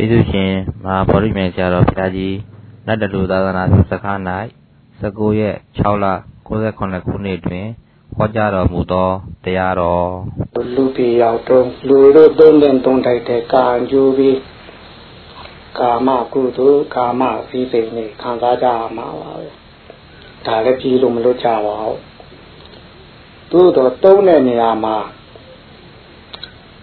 ကျေးဇူးရှင်မဟာဗောဓိမြိုင်ဆရာတော်ဘုရားကြီးနတ်တလူသာသနာ့စခန်း၌19ရက်6လ68ခုနှစ်တွင်ဟောကြားတော်မူသောတရားတော်လူပြေရောက်တော့လူတို့သုံးတဲ့သုံးတိုက်တဲ့ကာအကျိုးပြီးကာမကုသိုလ်ကာမစည်းစိမ်တွေခံစားကြရမှာပါပဲဒါလည်းပြီးလို့မလို့ကြပါဘူးသို့တော့သုံးတဲ့နေရာမှာ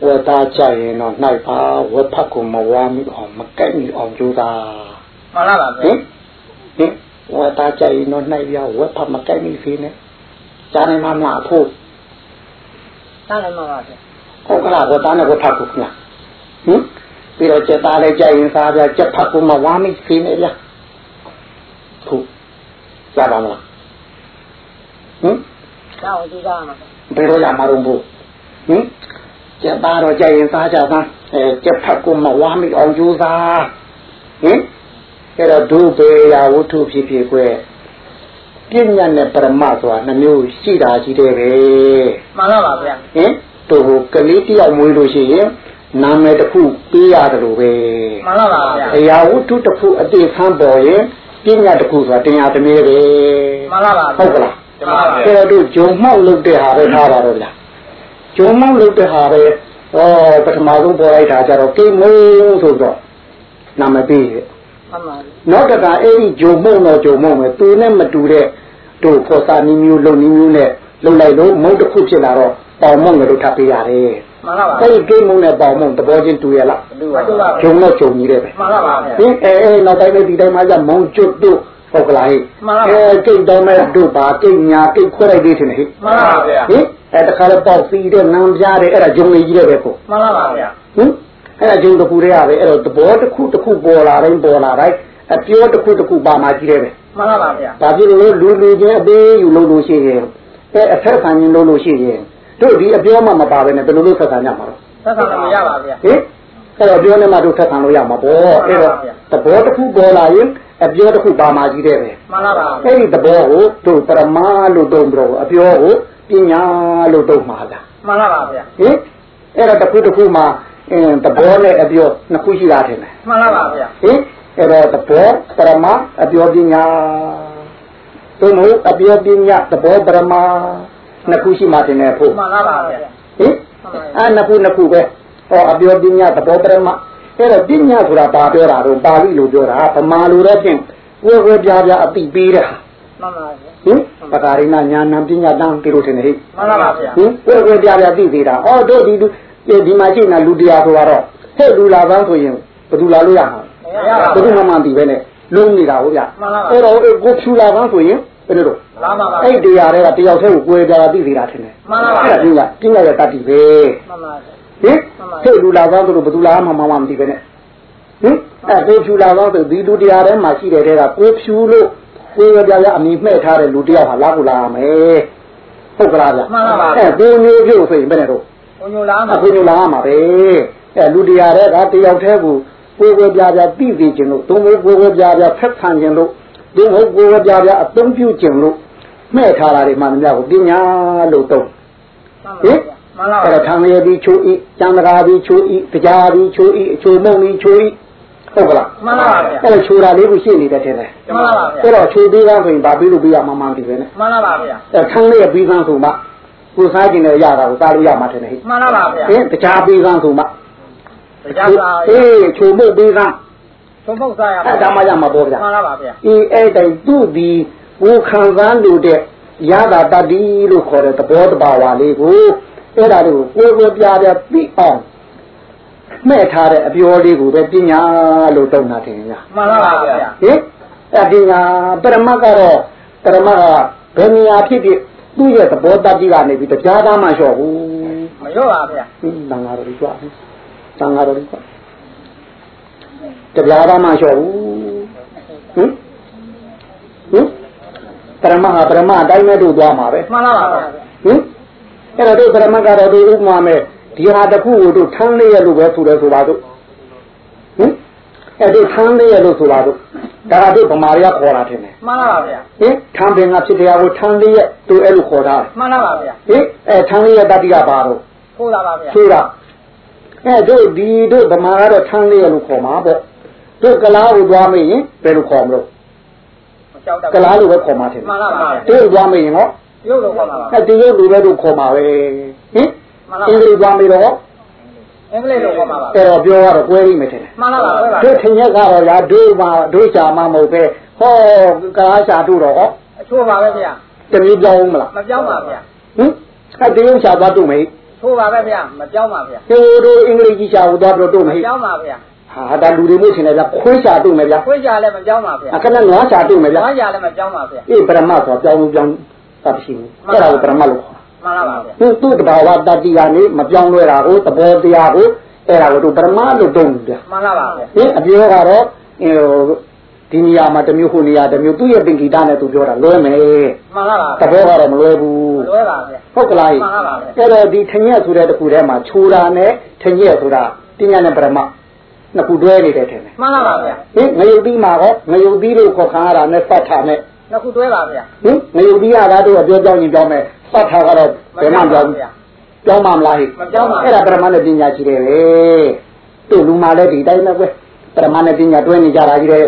ဝတ်သားကြရင်တော့နိုင်ပါဝတ်ဖတ်ကိုမဝါမိအောင်မကဲ့မိအောင်ကြိုးစားမှန်လားပါဗျဟင်ဟင်ဝတ်သားကြရင်တော့နိုင်ပြဝတ်ဖတ်မကဲ့မိစေနဲ့ကြားနေမှမလားဖို့သားလည်းမပါဗျဟုတ်ကလားဝတ်သားနဲ့ဝတ်ဖတ်ကိုခင်ဗျဟင်ပြီးတော့စက်သားလည်းကြရင်စားပြစက်ဖတ်ကိုမဝါမိစေနဲ့ဗျဖို့ကြားပါမလားဟင်ကြောက်ကြည့်ကြမှာဘယ်လိုရမှာတော့ဘူးဟင် ကျက်သားတော့ကြရင်စားကြသားအဲကျက်ဖတ်ကိုမဝါမိအောင်ကြိုးစားဟင်အဲ့တော့ဒုပေယဝတ္ထုဖြစ်ဖြစ်ကွယ်ပညာနဲ့ပရမဆိုတာနှမျိုးရှိတာရှိတယ်ပဲမှန်ပါပါဗျာဟင်တို့ကလေးတယောက်မွေးလို့ရှိရင်နာမည်တစ်ခုပေးရတယ်လို့ပဲမှန်ပါပါဗျာအရာဝတ္ထုတစ်ခုအတိဆန်းပေါ်ရင်ပညာတစ်ခုဆိုတာတရားသမီးပဲမှန်ပါပါဟုတ်ကလားမှန်ပါပါအဲ့တော့တို့ဂျုံမောက်လုပ်တဲ့ဟာပဲထားပါတော့ဗျာ ဂျုံမောက်လုပ်တဲ့ဟာပဲဩပထမဆုံးပေါ်လိုက်တာကြတော့ကိမုံဆိုတော့နာမည်ပေးနောက်တကအဲ့ဒီဂျုံမုံတော့ဂျုံမုံပဲသူနဲ့မတူတဲ့တို့ဖော်စာနည်းမျိုးလုံနည်းမျိုးနဲ့လုံလိုက်လို့မုံတစ်ခုဖြစ်လာတော့ပေါင်မုံလို့ထပ်ပေးရတယ်မှန်ပါပါအဲ့ဒီကိမုံနဲ့ပေါင်မုံသဘောချင်းတူရလားတူပါပါဂျုံတော့ဂျုံကြီးတယ်ပဲမှန်ပါပါဟင်းအဲအဲနောက်တိုင်းဒီတိုင်းမှာကြမုံကျွတ်တို့ဟုတ်ကလားဟိအဲကိတ်တော်မဲ့တို့ပါကိတ်ညာကိတ်ခွဲလိုက်သေးတယ်ဟိမှန်ပါပါဗျာဟင် အဲတခါတော့ပေါက်စီးတဲ့နံပြားတဲ့အဲ့ဒါဂျုံလေးကြီးတဲ့ပဲကိုမှန်ပါပါဗျာဟင်အဲ့ဒါဂျုံတစ်ခုတည်းရပဲအဲ့တော့သဘောတစ်ခုတစ်ခုပေါ်လာတိုင်းပေါ်လာတိုင်းအပြောတစ်ခုတစ်ခုပါမှကြီးတယ်ပဲမှန်ပါပါဗျာဒါဖြစ်လို့လူလူချင်းအသေးယူလို့လို့ရှိရင်အဲအထက်ဆန်ရင်လို့လို့ရှိရင်တို့ဒီအပြောမှမပါပဲနဲ့ဘယ်လိုလုပ်ဆက်ဆံကြမှာတော့ဆက်ဆံလို့မရပါဗျာဟင်အဲ့တော့ပြောနေမှတို့ထက်ဆံလို့ရမှာပေါ့အဲ့တော့သဘောတစ်ခုပေါ်လာရင် အပြောတစ်ခုပါမှကြီးတယ်ပဲမှန်ပါပါအဲ့ဒီသဘောကိုတို့ပရမလို့တုံးပြီးတော့အပြောကိုပညာလို့တုံးမှာလားမှန်ပါပါဗျာဟင်အဲ့တော့တစ်ခုတစ်ခုမှာအင်းသဘောနဲ့အပြောနှစ်ခုရှိတာထင်တယ်မှန်ပါပါဗျာဟင်အဲ့တော့သဘောပရမအပြောပညာတို့မို့အပြောပညာသဘောပရမနှစ်ခုရှိမှတင်တယ်ဖို့မှန်ပါပါဗျာဟင်အဲ့နှစ်ခုနှစ်ခုပဲဟောအပြောပညာသဘောပရမ အဲ့တော့ပညာဆိုတာဘာပြောတာတော့ပါဠိလိုပြောတာဗမာလိုတော့ဖြင့်ကိုယ်ကိုယ်ပြားပြားအတိပေးတာမှန်ပါဗျာဟင်ပကာရိနာညာဏပညာတန်းဒီလိုထင်တယ်ဟိမှန်ပါပါဗျာဟင်ကိုယ်ကိုယ်ပြားပြားသိသေးတာအော်တို့ဒီဒီမှာရှိနေလူတရားဆိုတော့ဟဲ့လူလာပန်းဆိုရင်ဘယ်သူလာလို့ရမှာဘယ်သူမှမသိပဲနဲ့လုံးနေတာဟုတ်ဗျအဲ့တော့ကိုဖြူလာပန်းဆိုရင်ဘယ်လိုလုပ်မှန်ပါပါအဲ့တရားတွေကတယောက်တည်းကိုကိုယ်ပြားသိသေးတာထင်တယ်မှန်ပါပါအဲ့ဒါကပညာရဲ့တတ်တည်ပဲမှန်ပါပါ ဟင်ဟဲ့လူလာပန်းဆိုတော့ဘယ်သူလာမှမမမသိပဲနဲ့ဟင်အဲ့ကိုဖြူလာတော့ဒီလူတရားထဲမှာရှိတဲ့တဲ့ကကိုဖြူလို့ကိုယ်ကြပြအမိမှဲ့ထားတဲ့လူတရားဟာလာကိုလာရမယ်ဟုတ်ကလားဗျမှန်ပါပါအဲ့ကိုမျိုးပြုတ်ဆိုရင်ဘယ်နဲ့တော့ကိုမျိုးလာမှာကိုမျိုးလာမှာပဲအဲ့လူတရားတဲ့ကတယောက်တည်းကိုကိုယ်ကိုပြပြသိသိခြင်းလို့သုံးကိုကိုယ်ကိုပြပြဖက်ခံခြင်းလို့ဒီမဟုတ်ကိုယ်ကိုပြပြအသုံးပြုခြင်းလို့မှဲ့ထားတာတွေမှန်များကိုပညာလို့သုံးဟင် မှန်ပါပါအဲ့ဒါသံဃာပြီးချိုးဤကျန်တရာပြီးချိုးဤတရားပြီးချိုးဤအချိုမုံပြီးချိုးဤဟုတ်ကလားမှန်ပါပါဗျာအဲ့ဒါချိုတာလေးကိုရှင်းနေတဲ့ထင်တယ်မှန်ပါပါဗျာအဲ့တော့ချိုပေးကန်းဆိုရင်ဗာပြီးလို့ပြရမှမှန်ပြီပဲနဲ့မှန်ပါပါဗျာအဲ့ထန်းလေးပြီးကန်းဆိုမှကိုစားကျင်တဲ့ရတာကိုစားလို့ရမှာထင်တယ်ဟိမှန်ပါပါဗျာဟင်တရားပြီးကန်းဆိုမှတရားပါအေးချိုမှုပြီးကန်းချိုမှုစားရမှာအဲ့ဒါမှရမှာပေါ့ဗျာမှန်ပါပါဗျာအေးအဲ့တိုင်သူ့ဒီကိုခံစားလို့တဲ့ရတာတတိလို့ခေါ်တဲ့သဘောတဘာဝလေးကို အဲ့ဒါလေးကိုကိုယ်ကိုပြပြသိအောင်မဲ့ထားတဲ့အပြောလေးကိုပဲပညာလို့တုံတာတင်ညာမှန်ပါဗျာဟင်အပညာပရမတ်ကတော့ပရမတ်ကဘယ်နေရာဖြစ်ဖြစ်သူ့ရဲ့သဘောတတိကနေပြီးတရားသားမှလျှော့ဘူးမလျှော့ပါဗျာဟင်တန်ဃာတော်ကြီးကြွားတယ်တန်ဃာတော်ကြီးကြွားတရားသားမှလျှော့ဘူးဟင်ဟင်ပရမတ်ဟာပရမတ်အတိုင်းပဲတို့သွားမှာပဲမှန်ပါပါဟင် အဲ့တော့တို့ပရမတ်ကတော့တို့ဥပမာမဲ့ဒီဟာတစ်ခုကိုတို့ထမ်းလေးရလို့ပဲဆိုတယ်ဆိုပါတို့ဟင်အဲ့ဒီထမ်းလေးရလို့ဆိုပါတို့ဒါကတို့ဗမာရီကခေါ်တာထင်တယ်မှန်ပါပါဗျာဟင်ထမ်းပင်ကဖြစ်တရားကိုထမ်းလေးရတို့အဲ့လိုခေါ်တာမှန်ပါပါဗျာဟင်အဲထမ်းလေးရတတိကပါတော့ဟုတ်လားပါဗျာဆိုတာအဲတို့ဒီတို့ဗမာကတော့ထန်းလေးရလို့ခေါ်မှာပေါ့တို့ကလားကိုသွားမရင်ဘယ်လိုခေါ်မလို့မကြောက်တတ်ကလားလို့ပဲခေါ်မှာတယ်မှန်လားပါဗျာတို့သွားမရင်ဟော ရုပ်လို့ခေါ်မှာပါအဲတရုတ်လူပဲတို့ခေါ်မှာပဲဟင်မှန်လားအင်္ဂလိပ်သွားမလို့အင်္ဂလိပ်လို့ခေါ်မှာပါအဲ့တော့ပြောရတော့ကွဲပြီးမယ်ထင်တယ်မှန်လားပါပဲပါတို့ထင်ရက်ကတော့ရာတို့မှာတို့ချာမှမဟုတ်ပဲဟောကလားချာတို့တော့ဟောအချိုးပါပဲဗျာတမျိုးပြောင်းမလားမပြောင်းပါဗျာဟင်အဲတရုတ်ချာသွားတို့မေးချိုးပါပဲဗျာမပြောင်းပါဗျာတို့တို့အင်္ဂလိပ်ကြီးချာကိုသွားပြီးတော့တို့မမေးပြောင်းပါဗျာဟာဒါလူတွေမျိုးထင်တယ်ဗျခွေးချာတို့မယ်ဗျခွေးကြလည်းမပြောင်းပါဗျာအခဏနွားချာတို့မယ်ဗျဘာကြလည်းမပြောင်းပါဗျာအေးပရမတ်ဆိုပြောင်းလို့ပြောင်း တာရှိဘူးအဲ့ဒါကိုပရမတ်လို့ခေါ်မှန်လားပါဗျာသူသူ့တဘာဝတတ္တိကနေမပြောင်းလဲတာကိုသဘောတရားကိုအဲ့ဒါကိုတို့ပရမတ်လို့တုံးတယ်မှန်လားပါဗျာဟင်အပြောကတော့ဟိုဒီနေရာမှာတစ်မျိုးဟိုနေရာတစ်မျိုးသူ့ရဲ့ပင်ကိတာနဲ့သူပြောတာလွဲမယ်မှန်လားပါသဘောကတော့မလွဲဘူးလွဲပါဗျာဟုတ်ကလားမှန်ပါပါအဲ့တော့ဒီထညက်ဆိုတဲ့တခုထဲမှာခြူတာနဲ့ထညက်ဆိုတာပညာနဲ့ပရမတ်နှစ်ခုတွဲနေတယ်ထင်တယ်မှန်လားပါဗျာဟင်ငရုတ်သီးမှာကောငရုတ်သီးလို့ခေါ်ခံရတာနဲ့စတ်ထားနဲ့ နှစ်ခုတွဲပါဗျာဟင်ငရုတ်သီးရတာတို့ကပြောပြောင်းရင်ပြောင်းမယ်စတ်ထားကတော့ဘယ်မှမပြောင်းဘူးပြောင်းမှမလားဟိမပြောင်းပါအဲ့ဒါပရမတ်နဲ့ပညာရှိတယ်ပဲတို့လူမှလည်းဒီတိုင်းပဲကွယ်ပရမတ်နဲ့ပညာတွဲနေကြတာကြီးတယ်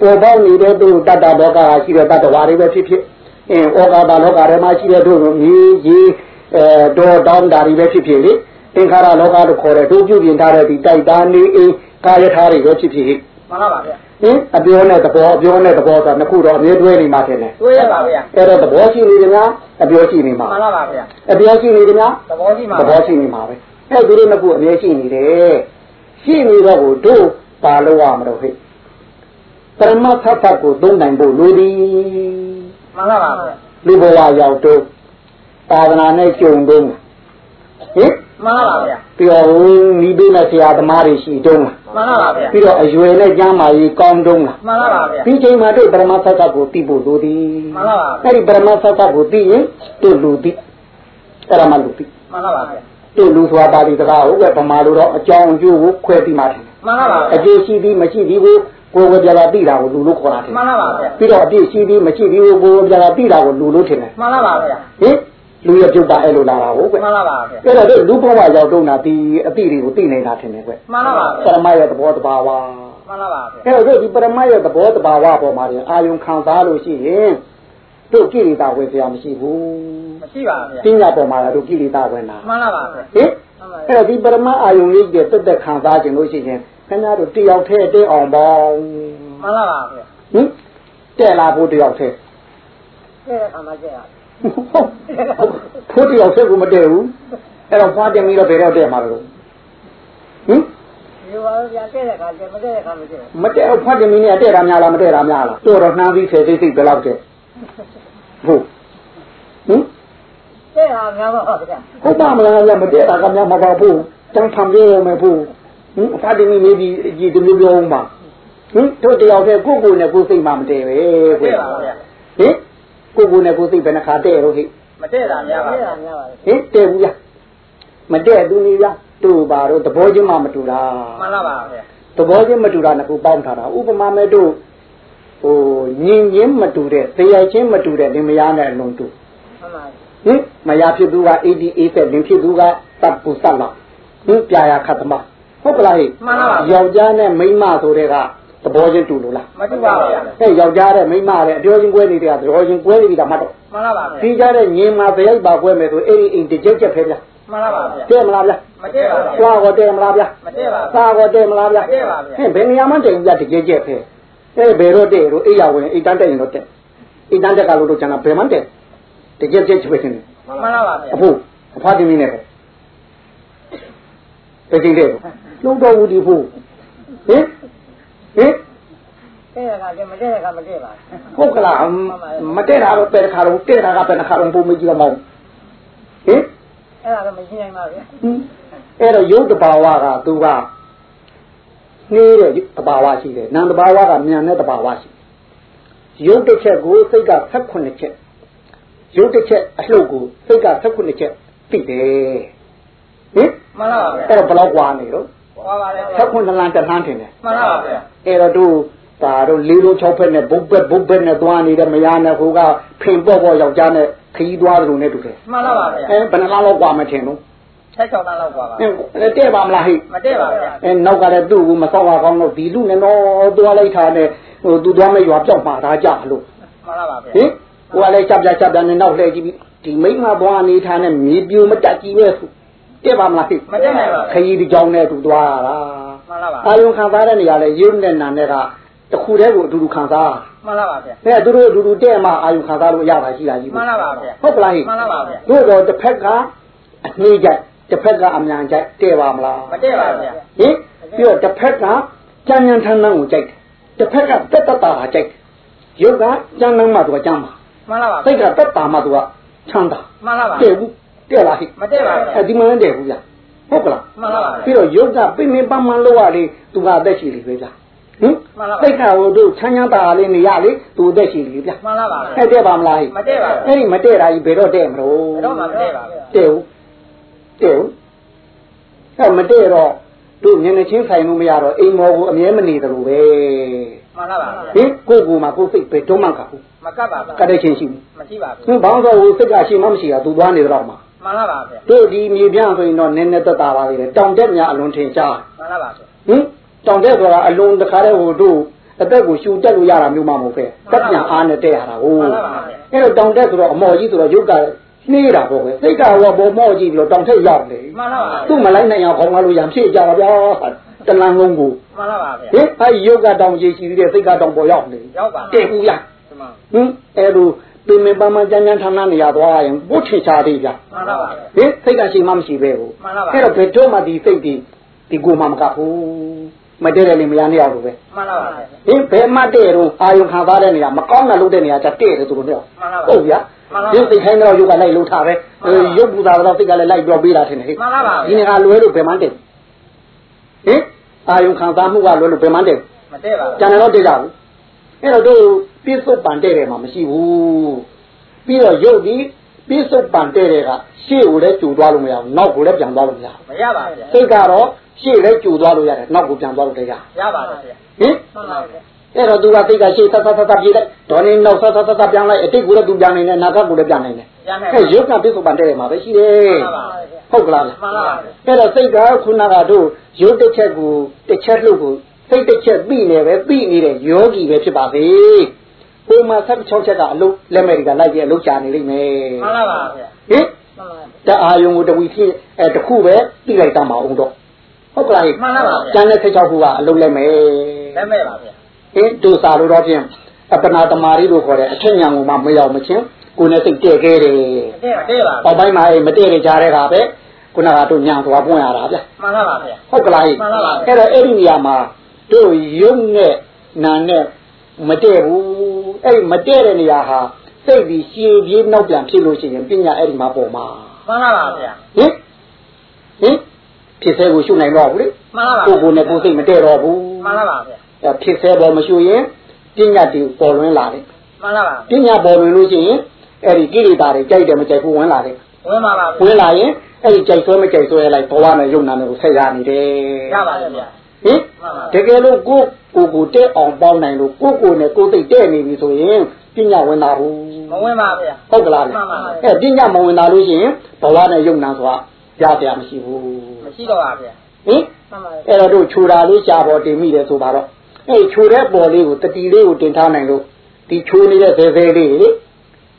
ပေါ်ပေါက်နေတဲ့သူတတ္တလောကရှိတဲ့တတ္တဝါတွေပဲဖြစ်ဖြစ်အင်းဩကာသလောကထဲမှာရှိတဲ့တို့မြေကြီးအဲတော်တောင်းတာတွေပဲဖြစ်ဖြစ်လေသင်္ခါရလောကလို့ခေါ်တဲ့တို့ပြုပြင်ထားတဲ့ဒီတိုက်သားနေအိမ်ကာယထားတွေပဲဖြစ်ဖြစ်ဟိမှန်လားပါဗျာ ဟင်အပြောနဲ့သဘောအပြောနဲ့သဘောဆိုတာနှစ်ခုတော့အမြဲတွဲနေမှာတယ်လေတွဲရပါဗျာအဲ့တော့သဘောရှိနေတယ်များအပြောရှိနေမှာမှန်လားပါဗျာအပြောရှိနေတယ်များသဘောရှိမှာသဘောရှိနေမှာပဲအဲ့ဒီလိုနှစ်ခုအမြဲရှိနေတယ်ရှိနေတော့ကိုတို့ပါလို့ရမလို့ဟိပရမတ်သတ်သတ်ကိုသုံးနိုင်ဖို့လိုသည်မှန်လားပါဗျာလူဘဝရောက်တော့သာသနာနဲ့ကြုံတော့ဟင် မှန်လားပါဗျာပြီးတော့ဤပေးမဲ့ဆရာသမားတွေရှိတုံးလားမှန်လားပါဗျာပြီးတော့အရွယ်နဲ့ကျမ်းမာရေးကောင်းတုံးလားမှန်လားပါဗျာဒီချိန်မှာတို့ပရမသတ်သတ်ကိုသိဖို့လိုသည်မှန်လားပါအဲ့ဒီပရမသတ်သတ်ကိုသိရင်တို့လူသိအဲ့ဒါမှလူသိမှန်လားပါဗျာတို့လူဆိုတာပါဠိစကားဟုတ်ကဲ့ဗမာလိုတော့အကြောင်းအကျိုးကိုခွဲပြီးမှတယ်မှန်လားပါအကျိုးရှိသည်မရှိသည်ကိုကိုယ်ကပြလာသိတာကိုလူလို့ခေါ်တာတယ်မှန်လားပါဗျာပြီးတော့အပြည့်ရှိသည်မရှိသည်ကိုကိုယ်ကပြလာသိတာကိုလူလို့ထင်တယ်မှန်လားပါဗျာဟင် လူရပြုတ်ပါအဲ့လိုလာတာဟုတ်ကဲ့မှန်လားပါဗျာအဲ့တော့တို့လူဘဝရောက်တော့တာဒီအတိတွေကိုသိနေတာထင်တယ်ကွမှန်လားပါပဗျာရမရဲ့သဘောတဘာဝမှန်လားပါဗျာအဲ့တော့တို့ဒီပရမရဲ့သဘောတဘာဝပေါ်မှာအာယုံခံစားလို့ရှိရင်တို့ကိရိတာဝင်စရာမရှိဘူးမရှိပါဗျာပညာပေါ်မှာတို့ကိရိတာဝင်တာမှန်လားပါဗျာဟင်အဲ့တော့ဒီပရမအာယုံလေးတွေတက်တက်ခံစားခြင်းလို့ရှိရင်ခင်ဗျားတို့တယောက်တည်းတင်းအောင်ပေါင်းမှန်လားပါဗျာဟင်တက်လာဖို့တယောက်တည်းတဲ့အခါမှာကျက်ရ ဖို့တယောက်တည်းကိုမတည့်ဘူးအဲ့တော့ဖွားတင်ပြီးတော့ဘယ်တော့တည့်မှာလဲဟင်ဒီပါဗျာတဲ့အခါကျက်မတဲ့အခါမကျက်မတည့်ဘူးဖွားတင်ပြီးနဲ့တည့်တာများလားမတည့်တာများလားတို့တော့နှမ်းပြီးဆယ်သိသိဘယ်လောက်တည့်ဟုတ်ဟင်တဲ့ဟာများပါဗျာဟုတ်ပါမလားလည်းမတည့်တာကများမပါဘူးတန်းထံပြေရမယ်ဘူးဟင်အဖာတင်ပြီးနေပြီးအကြည့်တမျိုးပြောအောင်ပါဟင်တို့တယောက်တည်းကိုယ့်ကိုယ်နဲ့ကိုယ်စိတ်မှမတည့်ပဲတဲ့ပါဗျာဟင် ကိုယ်ကိုယ်နဲ့ကိုယ်စိတ်ဘယ်နှခါတဲ့ရောဟိမတဲ့တာများပါဗျာများပါဟင်တဲ့ဘူးလားမတဲ့သူနေလားတို့ပါတော့သဘောချင်းမှမတူတာမှန်လားပါဗျာသဘောချင်းမတူတာနှစ်ခုပေါင်းထားတာဥပမာမဲ့တို့ဟိုညင်ချင်းမတူတဲ့တရားချင်းမတူတဲ့လင်မယားနဲ့အလုံးတူမှန်ပါဟင်မယားဖြစ်သူက AD AZ လင်ဖြစ်သူကတပ်ပူစက်လောက်ဟင်ပြာရခတ်သမားဟုတ်ကလားဟိမှန်လားပါယောက်ျားနဲ့မိန်းမဆိုတဲ့က သဘောချင်းတူလို့လားမတူပါဗျာဟဲ့ယောက်ျားတဲ့မိန်းမတဲ့အပြောချင်းကွဲနေတဲ့ကသဘောချင်းကွဲနေပြီတာမှတ်တော့မှန်လားပါဗျာပြီးကြတဲ့ညင်မှာတရိုက်ပါကွဲမယ်ဆိုအဲ့ဒီအိမ်တစ်ကြက်ကြက်ဖဲဗျာမှန်လားပါဗျာတဲ့မလားဗျာမတဲ့ပါဗျာကျွားကိုတဲ့မလားဗျာမတဲ့ပါသာကိုတဲ့မလားဗျာမတဲ့ပါဗျာဟဲ့ဘယ်နေရာမှတဲ့ဘူးဗျာတစ်ကြက်ကြက်ဖဲအဲ့ဘယ်တော့တဲ့တို့အိယာဝင်အိတ်တန်းတဲ့ရင်တော့တဲ့အိတ်တန်းတဲ့ကလို့တို့ကျန်တာဘယ်မှတဲ့တစ်ကြက်ကြက်ချွေးခြင်းမှန်လားပါဗျာအဖို့အဖာတင်မင်းနဲ့ပဲပဲကြည့်တဲ့လုံးတော်ဘူးဒီဖို့ဟင် ဟင် တဲ့အခါကျမတဲ့အခါမတဲ့ပါ ဟုတ်ကလားမတဲ့တာတော့ပဲတစ်ခါတော့တဲ့တာကပဲတစ်ခါတော့ပုံမကြည့်တော့မဟုတ်ဟင် အဲ့ဒါတော့မရှိနိုင်ပါဗျာ အဲ့တော့ယုတ်တဘာဝကသူကနှေးတဲ့တဘာဝရှိတယ်နာမ်တဘာဝကမြန်တဲ့တဘာဝရှိယုတ်တစ်ချက်ကိုစိတ်က16ချက်ယုတ်တစ်ချက်အလှုပ်ကိုစိတ်က16ချက်သိတယ်ဟင် မှန်လားပါဗျာ အဲ့တော့ဘယ်လောက်กว่าနေတော့ ဟောပါလေ 16လမ်းတစ်လမ်းထင်တယ် မှန်လားပါဗျာ အဲ့တော့တို့ဒါတို့လေးလုံး6ဖက်နဲ့ဘုတ်ဘက်ဘုတ်ဘက်နဲ့သွားနေတဲ့မယားနဲ့ဟိုကဖင်ပေါ့ပေါ့ယောက်ျားနဲ့ခီးသွားတယ်လို့နဲ့တူတယ် မှန်လားပါဗျာ အဲဘယ်နှလားလောက်กว่าမထင်လို့ဟ 16တန်းလောက်กว่าပါ အဲတဲ့ပါမလားဟိ မတည့်ပါဗျာ အဲနောက်ကလည်းသူ့ကိုမဆောက်ရကောင်းတော့ဒီလူနဲ့တော့သွားလိုက်တာနဲ့ဟိုသူသွားမဲ့ရွာပြောက်မှာဒါကြလို့ မှန်လားပါဗျာ ဟင်ဟိုကလည်းချက်ပြချက်ပြနဲ့နောက်လှည့်ကြည့်ပြီးဒီမိမဘွားအနေထားနဲ့မြေပြိုမတက်ကြီးပဲတဲ့ပါမလားဟိ မတည့်နိုင်ပါ ခရီးဒီကြောင်းနဲ့သူသွားရတာ မှန်လားပါအာယုံခံစားတဲ့နေရာလဲရုပ်နဲ့နာနဲ့ကတခုတည်းကိုအတူတူခံစားမှန်လားပါဗျာအဲသူတို့အတူတူတဲ့မှအာယုံခံစားလို့ရတာရှိတာကြီးမှန်လားပါဗျာဟုတ်ကလားဟိမှန်လားပါဗျာတို့တော့တစ်ဖက်ကအနှေးကြိုက်တစ်ဖက်ကအမြန်ကြိုက်တဲ့ပါမလားမတည့်ပါဗျာဟင်ပြီးတော့တစ်ဖက်ကကြမ်းကြမ်းထမ်းထမ်းကိုကြိုက်တယ်တစ်ဖက်ကတက်တက်တာကြိုက်တယ်ရုပ်ကကြမ်းထမ်းမှသူကကြမ်းပါမှန်လားပါစိတ်ကတက်တာမှသူကချမ်းသာမှန်လားပါတဲ့ဘူးတဲ့လားဟိမတည့်ပါဗျာအဲဒီမှန်းတဲ့ဘူးဗျ ဟုတ်ကလားမှန်လားပါပြီးတော့ရုပ်ကပြင်းပြင်းပန်းပန်းလောက်ရလေသူကအသက်ရှိလေပဲဗျဟင်မှန်လားပါစိတ်ကဟိုတို့ချမ်းချမ်းသာသာလေးနေရလေသူအသက်ရှိလေဗျမှန်လားပါအဲ့တဲ့ပါမလားဟိမတည့်ပါဘူးအဲ့ဒီမတဲ့တာကြီးဘယ်တော့တဲ့မလို့ဘယ်တော့မှမတည့်ပါဘူးတဲ့ဘူးတဲ့ဘူးအဲ့မတဲ့တော့တို့ညနေချင်းဆိုင်လို့မရတော့အိမ်မော်ကိုအမြဲမနေတယ်လို့ပဲမှန်လားပါဟင်ကိုယ့်ကိုယ်မှာကိုယ်စိတ်ပဲတော့မှကဘူးမကပ်ပါဘူးကတဲ့ချင်းရှိဘူးမရှိပါဘူးဟင်ဘောင်းတော့ဟိုစိတ်ကရှိမှမရှိတာသူသွားနေတော့မှာ မှန်လားပါဗျာတို့ဒီမြေပြန့်ဆိုရင်တော့နည်းနည်းသက်သာပါသေးတယ်တောင်တက်များအလွန်ထင်ရှားမှန်လားပါဗျာဟင်တောင်တက်ဆိုတာအလွန်တခါတည်းဟိုတို့အသက်ကိုရှူတက်လို့ရတာမျိုးမှမဟုတ်ပဲတက်ပြန်အားနဲ့တက်ရတာဟုတ်အဲ့တော့တောင်တက်ဆိုတော့အမော်ကြီးဆိုတော့ရုပ်ကနှေးတာပေါ့ပဲစိတ်ကဟောဘောမော့ကြည့်ပြီးတော့တောင်ထက်ရောက်နေမှန်လားပါသူ့မလိုက်နိုင်အောင်ခေါင်းကားလို့ရံဖြည့်ကြပါဗျာတလန်လုံးကိုမှန်လားပါဗျာဟင်အဲ့ရုပ်ကတောင်ကြီးရှိသေးတယ်စိတ်ကတောင်ပေါ်ရောက်နေရောက်ပါတဲ့ဘူးဗျာဒီမှာဟင်အဲ့လို ပင်ပင်ပန်းပန်းကြမ်းကြမ်းထမ်းထမ်းနေရသွားရင်ဘုထင်ရှားသေးဗျာမှန်လားပါဟင်စိတ်ကရှိမှမရှိပဲဘူးမှန်လားပါအဲ့တော့ဘယ်တော့မှဒီစိတ်ဒီဒီကိုမှမကဘူးမတည့်တယ်လေမရနေရဘူးပဲမှန်လားပါဟင်ဘယ်မှတဲ့တော့အာယုံခံစားတဲ့နေရာမကောင်းတာလုပ်တဲ့နေရာကျတဲ့တယ်သူတို့တော့မှန်လားပါဟုတ်ဗျာမှန်လားပါဒီစိတ်ခိုင်းတော့ရုပ်ကလိုက်လို့ထားပဲရုပ်ပူတာတော့စိတ်ကလည်းလိုက်ပြောပေးတာထင်တယ်ဟဲ့မှန်လားပါဒီနေရာလွဲလို့ဘယ်မှတဲ့ဟင်အာယုံခံစားမှုကလွဲလို့ဘယ်မှတဲ့မတည့်ပါဘူးကျန်တယ်တော့တဲ့ကြဘူးအဲ့တော့တို့ ပြစ္ဆုတ်ပန်တဲ့တယ်မှာမရှိဘူးပြီးတော့ရုပ်ဒီပြစ္ဆုတ်ပန်တဲ့တယ်ကရှေ့ကိုလည်းကြိုသွားလို့မရဘူးနောက်ကိုလည်းပြန်သွားလို့မရဘူးမရပါဗျာစိတ်ကတော့ရှေ့လည်းကြိုသွားလို့ရတယ်နောက်ကိုပြန်သွားလို့တရရပါတယ်ဗျာဟင်မှန်ပါဗျာအဲ့တော့သူကစိတ်ကရှေ့ဆက်ဆက်ဆက်ဆက်ပြေးလိုက်ဒေါ်နေနောက်ဆက်ဆက်ဆက်ဆက်ပြန်လိုက်အတိတ်ကိုလည်းသူပြန်နေတယ်နာဂတ်ကိုလည်းပြန်နေတယ်ရမယ်အဲ့ရုပ်ကပြစ္ဆုတ်ပန်တဲ့တယ်မှာပဲရှိတယ်မှန်ပါဗျာဟုတ်ကလားမှန်ပါဗျာအဲ့တော့စိတ်ကခုနကတို့ရုပ်တစ်ချက်ကိုတစ်ချက်လို့ကိုစိတ်တစ်ချက်ပြီးနေပဲပြီးနေတဲ့ယောဂီပဲဖြစ်ပါစေ။ ပုံမှန်16ချက်ကအလုံးလက်မဲ့တွေကလိုက်ပြီးအလုံးချနေလိမ့်မယ်မှန်လားပါဗျာ။ဟင်မှန်ပါတအာယုံကိုတဝီဖြစ်အဲတခုပဲပြီးလိုက်တတ်မှာအောင်တော့ဟုတ်ကလားဟင်မှန်လားပါဗျာကျန်တဲ့16ခုကအလုံးလက်မဲ့လက်မဲ့ပါဗျာဟင်ဒုစာလို့တော့ဖြင့်အပနာတမာရီလို့ခေါ်တဲ့အထက်ညာကိုမှမရောက်မချင်းကိုယ်နဲ့စိတ်တဲ့ခဲ့တယ်မတည့်တည့်ပါ။ပေါက်ပိုင်းမှာအဲမတည့်ရကြတဲ့ကပဲခုနကတို့ညာသွားပွင့်ရတာဗျ။မှန်လားပါဗျာဟုတ်ကလားဟိမှန်ပါပါအဲ့တော့အဲ့ဒီနေရာမှာတို့ယုံနဲ့နာနဲ့မတည့်ဘူး အဲ့ဒီမတည့်တဲ့နေရာဟာစိတ်ပြီးရှည်ပြေးနောက်ပြန်ဖြစ်လို့ရှိရင်ပညာအဲ့ဒီမှာပေါ်မှာမှန်လားပါဗျာဟင်ဟင်ဖြစ်စေကိုရှုနိုင်တော့ဘူးလေမှန်လားပါကိုယ်ကိုယ်နဲ့ကိုယ်စိတ်မတည့်တော့ဘူးမှန်လားပါဗျာအဲ့ဖြစ်စေပေါ်မရှုရင်ပညာတွေပေါ်လွင်လာတယ်မှန်လားပါပညာပေါ်လွင်လို့ရှိရင်အဲ့ဒီကိလေသာတွေကြိုက်တယ်မကြိုက်ဘူးဝင်လာတယ်ဝင်ပါပါဝဗျာင်လာရင်အဲ့ဒီကြိုက်ဆွဲမကြိုက်ဆွဲလိုက်ဘဝနဲ့ယုံနာနဲ့ကိုဆက်ရနေတယ်ရပါတယ်ဗျာ ဟင်တကယ်လို့ကိုကိုကိုတဲ့အောင်ပေါင်းနိုင်လို့ကိုကိုနဲ့ကိုသိတဲ့နေပြီဆိုရင်ပညာဝင်တာဘူးမဝင်ပါဗျာဟုတ်ကလားမှန်ပါပါအဲပညာမဝင်တာလို့ရှိရင်ဘဝနဲ့ယုံနာဆိုတာရပြမရှိဘူးမရှိတော့ပါဗျာဟင်မှန်ပါအဲ့တော့တို့ခြူတာလေးရှားပေါ်တင်မိတယ်ဆိုပါတော့အဲခြူတဲ့ပေါ်လေးကိုတတိလေးကိုတင်ထားနိုင်လို့ဒီခြူနေတဲ့ဇဲဇဲလေးလေ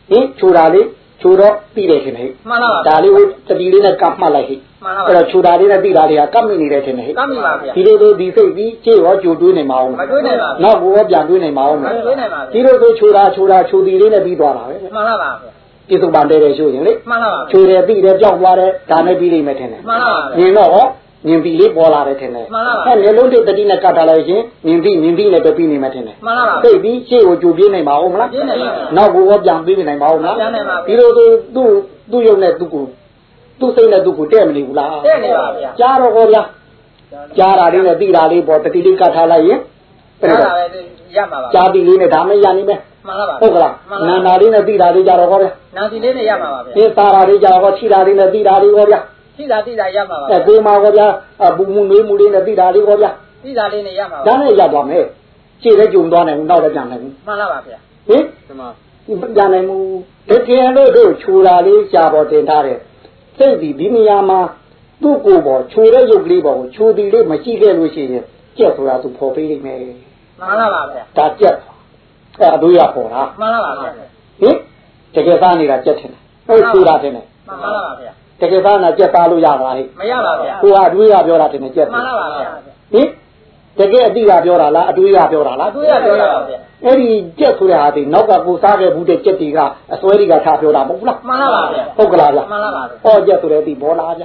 ဟင်ခြူတာလေးခြူတော့ပြီးတယ်ခင်ဗျမှန်လားပါဒါလေးကိုတတိလေးနဲ့ကပ်မှတ်လိုက်ဟိမှန်လားပါ အဲ့တော့ခြူတာလေးနဲ့ပြီးတာလေးကကပ်မိနေတယ်ခင်ဗျကမ်းပြီပါဗျာဒီလိုလိုဒီစိတ်ပြီးခြေရောကြိုတွေးနေမအောင်မတွေးနိုင်ပါဘူးနောက်ကိုရောပြန်တွေးနေမအောင်မတွေးနိုင်ပါဘူးဒီလိုဆိုခြူတာခြူတာခြူတီလေးနဲ့ပြီးသွားတာပဲမှန်လားပါဗျာပြစ္ဆုတ်ပန်တဲ့တဲ့ရှို့ရင်လေမှန်လားပါခြူတယ်ပြီးတယ်ကြောက်သွားတယ်ဒါနဲ့ပြီးလိမ့်မယ်ထင်တယ်မှန်လားပါမြင်တော့ဟောမြင်ပြီးလေးပေါ်လာတယ်ထင်တယ်မှန်လားပါအဲမျိုးလုံးတိတ်တတိနဲ့ကတ်ထားလိုက်ရင်မြင်ပြီးမြင်ပြီးနဲ့ပဲပြီးနေမယ်ထင်တယ်မှန်လားပါသိပြီးရှေ့ကိုကြိုပြေးနိုင်ပါဦးမလားပြေးနိုင်ပါဘူးနောက်ကိုရောပြန်ပြေးနိုင်ပါဦးမလားပြန်နိုင်ပါဘူးဒီလိုဆိုသူ့သူ့ရုပ်နဲ့သူ့ကို သူ့စိတ်နဲ့သူ့ကိုတဲ့မနေဘူးလားတဲ့နေပါဗျာကြားတော့ဟောဗျာကြားတာလေးနဲ့သိတာလေးပေါ်တတိလေးကတ်ထားလိုက်ရင်ပြအဲ့ည့်ဒါတော့ပဲရမှာပါကြားတိလေးနဲ့ဒါမှရနိုင်မယ်မှန်လားပါဟုတ်ကလားမှန်နာလားနာလေးနဲ့သိတာလေးကြတော့ဟောဗျာနာစီလေးနဲ့ရမှာပါဗျာသင်္သာရာလေးကြတော့ဟောခြိတာလေးနဲ့သိတာလေးဟောဗျာသိတာသိတာရမှာပါအဲကိုယ်မှာဟောဗျာအဘူမှုနွေးမှုလေးနဲ့သိတာလေးဟောဗျာသိတာလေးနဲ့ရမှာပါဒါနဲ့ရသွားမယ်ခြေလည်းကြုံသွားနိုင်ဘူးနောက်လည်းပြန်နိုင်ဘူးမှန်လားပါဗျာဟင်ဒီမှာပြန်နိုင်ဘူးတကယ်လို့တို့ခြူတာလေးရှားပေါ်တင်ထားတယ် စိတ်ဒီဒီနေရာမှာသူ့ကိုယ်ပေါ်ချိုတဲ့ရုပ်ကလေးပေါ်ကိုချိုတီလေးမရှိခဲ့လို့ရှိရင်ကြက်ဆိုတာသူဖော်ပေးလိမ့်မယ်မှန်လားပါဗျာဒါကြက်အဲ့အတို့ရပေါ်တာမှန်လားပါဗျာဟင်တကယ်သားနေတာကြက်ထင်တယ်ဟုတ်ချိုတာထင်တယ်မှန်လားပါဗျာတကယ်သားနာကြက်သားလို့ရပါလားဟဲ့မရပါဗျာကိုကအတွေးရပြောတာထင်တယ်ကြက်မှန်လားပါဗျာဟင်တကယ်အတိကပြောတာလားအတွေးကပြောတာလားအတူရပြောရပါဗျာ အဲ့ဒီကြက်ဆိုတဲ့ဟာဒီနောက်ကကိုစားခဲ့ဘူးတဲ့ကြက်တွေကအစွဲတွေကထားပြောတာမဟုတ်ဘူးလားမှန်လားပါဗျာဟုတ်ကလားဗျမှန်လားပါဗျာဟောကြက်ဆိုတဲ့အတိဘောလားဗျ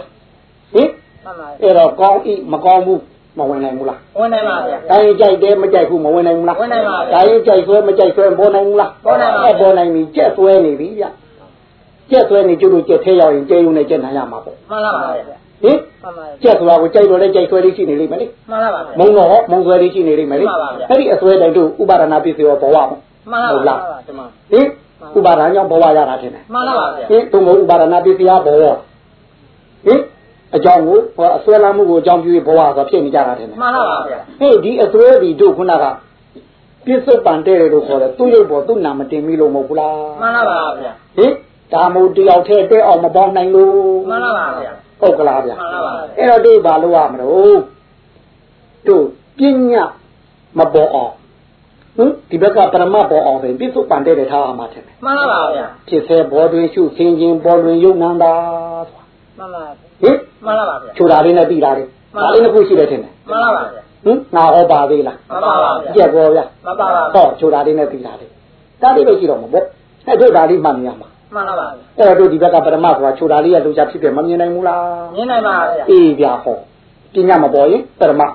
ဟင်မှန်ပါဗျာအဲ့တော့ကောင်းဤမကောင်းဘူးမဝင်နိုင်ဘူးလားဝင်နိုင်ပါဗျာတိုင်းကြိုက်တယ်မကြိုက်ဘူးမဝင်နိုင်ဘူးလားဝင်နိုင်ပါဗျာတိုင်းကြိုက်ဆွဲမကြိုက်ဆွဲပေါ်နိုင်ဘူးလားပေါ်နိုင်ပါဗျာအဲ့ပေါ်နိုင်ပြီကြက်ဆွဲနေပြီဗျကြက်ဆွဲနေကျလို့ကြက်ထဲရောက်ရင်ကျဲယုံနဲ့ကြက်နိုင်ရမှာပေါ့မှန်လားပါဗျာ ဟင်မှန်ပါကြက်ဆိုတာကိုကြိုက်လို့လည်းကြိုက်ဆွဲလေးရှိနေလိမ့်မယ်လေမှန်လားပါဗျာမုံတော့ဟောမုံဆွဲလေးရှိနေလိမ့်မယ်လေမှန်ပါဗျာအဲ့ဒီအဆွဲတိုင်းတို့ဥပါဒနာပစ္စည်းရောဘဝမှာမှန်လားပါဗျာဒီမှာဟင်ဥပါဒနာကြောင့်ဘဝရတာထင်တယ်မှန်လားပါဗျာဟင်သူမဥပါဒနာပစ္စည်းရောဘဝဟင်အကြောင်းကိုဟောအဆွဲလာမှုကိုအကြောင်းပြုပြီးဘဝဆိုဖြစ်နေကြတာထင်တယ်မှန်လားပါဗျာဟေ့ဒီအစွဲဒီတို့ခုနကပြစ္ဆုတ်ပန်တဲ့တယ်လို့ခေါ်တယ်သူ့ရုပ်ပေါ်သူ့နာမတင်မိလို့မဟုတ်ဘူးလားမှန်လားပါဗျာဟင်ဒါမို့တယောက်တည်းတဲ့အောင်မပေါင်းနိုင်လို့မှန်လားပါဗျာ ဟုတ်ကလားဗျာမှန်လားပါအဲ့တော့တို့ဘာလို့ရမလို့တို့ပညာမပေါ်အောင်ဟင်ဒီဘက်ကပရမတ်ပေါ်အောင်ဆိုရင်ပြစ္ဆုတ်ပန်တဲ့တယ်ထားအောင်မှထင်တယ်မှန်လားပါဗျာဖြစ်စေဘောတွင်ရှုဆင်းခြင်းဘောတွင်ယုံနန္တာမှန်လားဟင်မှန်လားပါဗျာချိုတာလေးနဲ့ပြီးတာလေဒါလေးနှစ်ခုရှိတယ်ထင်တယ်မှန်လားပါဗျာဟင်ငါဟောပါသေးလားမှန်ပါပါဗျာကြက်ပေါ်ဗျာမှန်ပါပါဟောချိုတာလေးနဲ့ပြီးတာလေဒါလေးပဲရှိတော့မှာပေါ့အဲ့တို့ဒါလေးမှတ်နေရမှာ မှန်လားပါအဲ့တော့တို့ဒီဘက်ကပရမတ်ဆိုတာချိုတာလေးရလူချဖြစ်တယ်မမြင်နိုင်ဘူးလားမြင်နိုင်ပါဗျာအေးဗျာဟောပညာမပေါ်ရင်ပရမတ်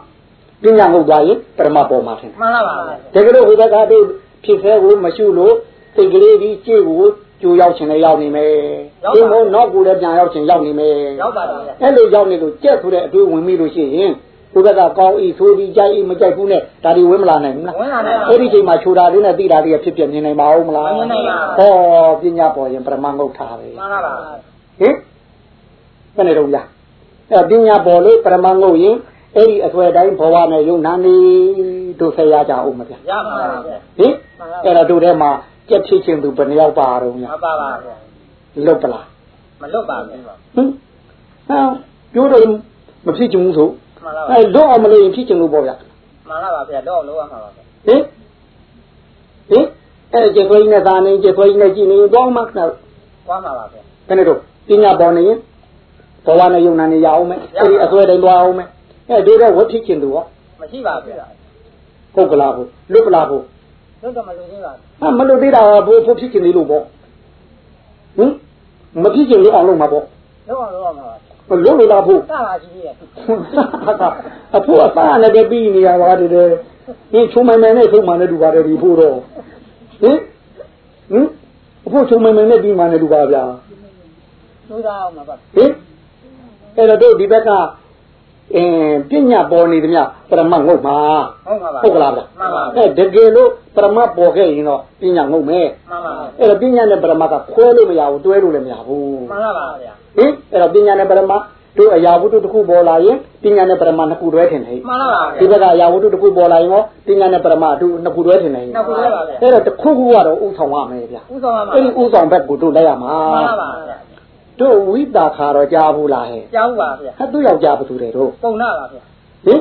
ပညာငုတ်သွားရင်ပရမတ်ပေါ်မှာထင်တယ်မှန်လားပါဗျာတကယ်လို့ဟိုဘက်ကတို့ဖြစ်သေးကိုမရှိလို့စိတ်ကလေးကြီးကြည့်ကိုကြိုရောက်ချင်လည်းရောက်နေမယ်ဒီမို့နောက်ကိုလည်းပြန်ရောက်ချင်ရောက်နေမယ်ရောက်ပါတော့ဗျာအဲ့လိုရောက်နေလို့ကြက်ဆိုတဲ့အတွေးဝင်မိလို့ရှိရင် ဟိုဘက်ကကောင်းဤဆိုဒီကြိုက်ဤမကြိုက်ဘူးနဲ့ဒါဒီဝင်မလာနိုင်ဘူးလားဝင်လာနိုင်ပါအဲ့ဒီချိန်မှာခြူတာလေးနဲ့တိတာလေးကဖြစ်ပြမြင်နိုင်ပါဦးမလားမမြင်နိုင်ပါဘူးဟောပညာပေါ်ရင်ပရမငုတ်ထားပဲမှန်လားပါဟင်ဘယ်နဲ့တော့လားအဲ့ပညာပေါ်လို့ပရမငုတ်ရင်အဲ့ဒီအဆွဲတိုင်းဘဝနဲ့ယုံနာနေတို့ဆက်ရကြအောင်မဗျာရပါပါဗျာဟင်အဲ့တော့တို့ထဲမှာကြက်ဖြစ်ခြင်းသူဘယ်နှယောက်ပါတော့ညာမပါပါဗျာလွတ်ပလားမလွတ်ပါဘူးဟင်ဟမ်ပြောတော့မဖြစ်ချင်ဘူးဆို မှန်လားပါအဲ့လွတ်အောင်မလို့ရင်ဖြစ်ချင်လို့ပေါ့ဗျာမှန်လားပါဗျာတော့လို့ရမှာပါဗျာဟင်ဟင်အဲ့ကျေခွေးနဲ့သာနေကျေခွေးနဲ့ကြည့်နေတော့မှခဏကွာမှာပါဗျာဘယ်နဲ့တော့ပညာပေါ်နေရင်ဘဝနဲ့ယုံနာနေရအောင်မယ်အဲ့ဒီအစွဲတိုင်းသွားအောင်မယ်အဲ့ဒီတော့ဝတ်ဖြစ်ခြင်းသူရောမရှိပါဗျာပုတ်ကလာဘူးလွတ်ကလာဘူးလွတ်တော့မလွတ်သေးပါဘူးဟာမလွတ်သေးတာဘိုးဖို့ဖြစ်ခြင်းလေးလို့ပေါ့ဟင်မဖြစ်ခြင်းလို့အောင်လို့မှာပေါ့လွတ်အောင်လို့ရမှာပါ လွတ်လို့လားဖို့စပါကြီးရဲ့အဖိုးအသားနဲ့ပြီးနေရပါတယ်တဲ့ဒီချုံမိုင်မိုင်နဲ့ချုံမှန်နဲ့တူပါတယ်ဒီဖို့တော့ဟင်ဟင်အဖိုးချုံမိုင်မိုင်နဲ့ပြီးမှနဲ့တူပါဗျာသူသားအောင်မှာပါဟင်အဲ့တော့တို့ဒီဘက်ကအင်းပညာပေါ်နေသမျှပရမတ်ငုတ်မှာဟုတ်ပါပါဟုတ်ကလားဗျာမှန်ပါအဲတကယ်လို့ပရမတ်ပေါ်ခဲ့ရင်တော့ပညာငုတ်မယ်မှန်ပါအဲ့တော့ပညာနဲ့ပရမတ်ကခွဲလို့မရဘူးတွဲလို့လည်းမရဘူးမှန်လားပါဗျာ ဟင်အဲ့တော့ပညာနဲ့ပရမတ်တို့အရာဝတ္ထုတစ်ခုပေါ်လာရင်ပညာနဲ့ပရမတ်နှစ်ခုတွဲထင်တယ်မှန်လားပါဒီဘဗျာက်ကအရာဝတ္ထုတစ်ခုပေါ်လာရင်ရောပညာနဲ့ပရမတ်တို့နှစ်ခုတွဲထင်တယ်နှစ်ခုတွဲပါဗျာအဲ့တော့တစ်ခုခုကတော့ဥဆောင်ရမယ်ဗျာဥဆောင်ပါမှာအဲ့ဒီဥဆောင်ဘက်ကိုတို့လိုက်ရမှာမှန်လားပါဗျာတို့ဝိတာခါတော့ကြားဘူးလားဟဲ့ကြောက်ပါဗျာဟဲ့သူ့ယောက်ျားဘယ်သူလဲတို့ပုံနာပါဗျာဟင်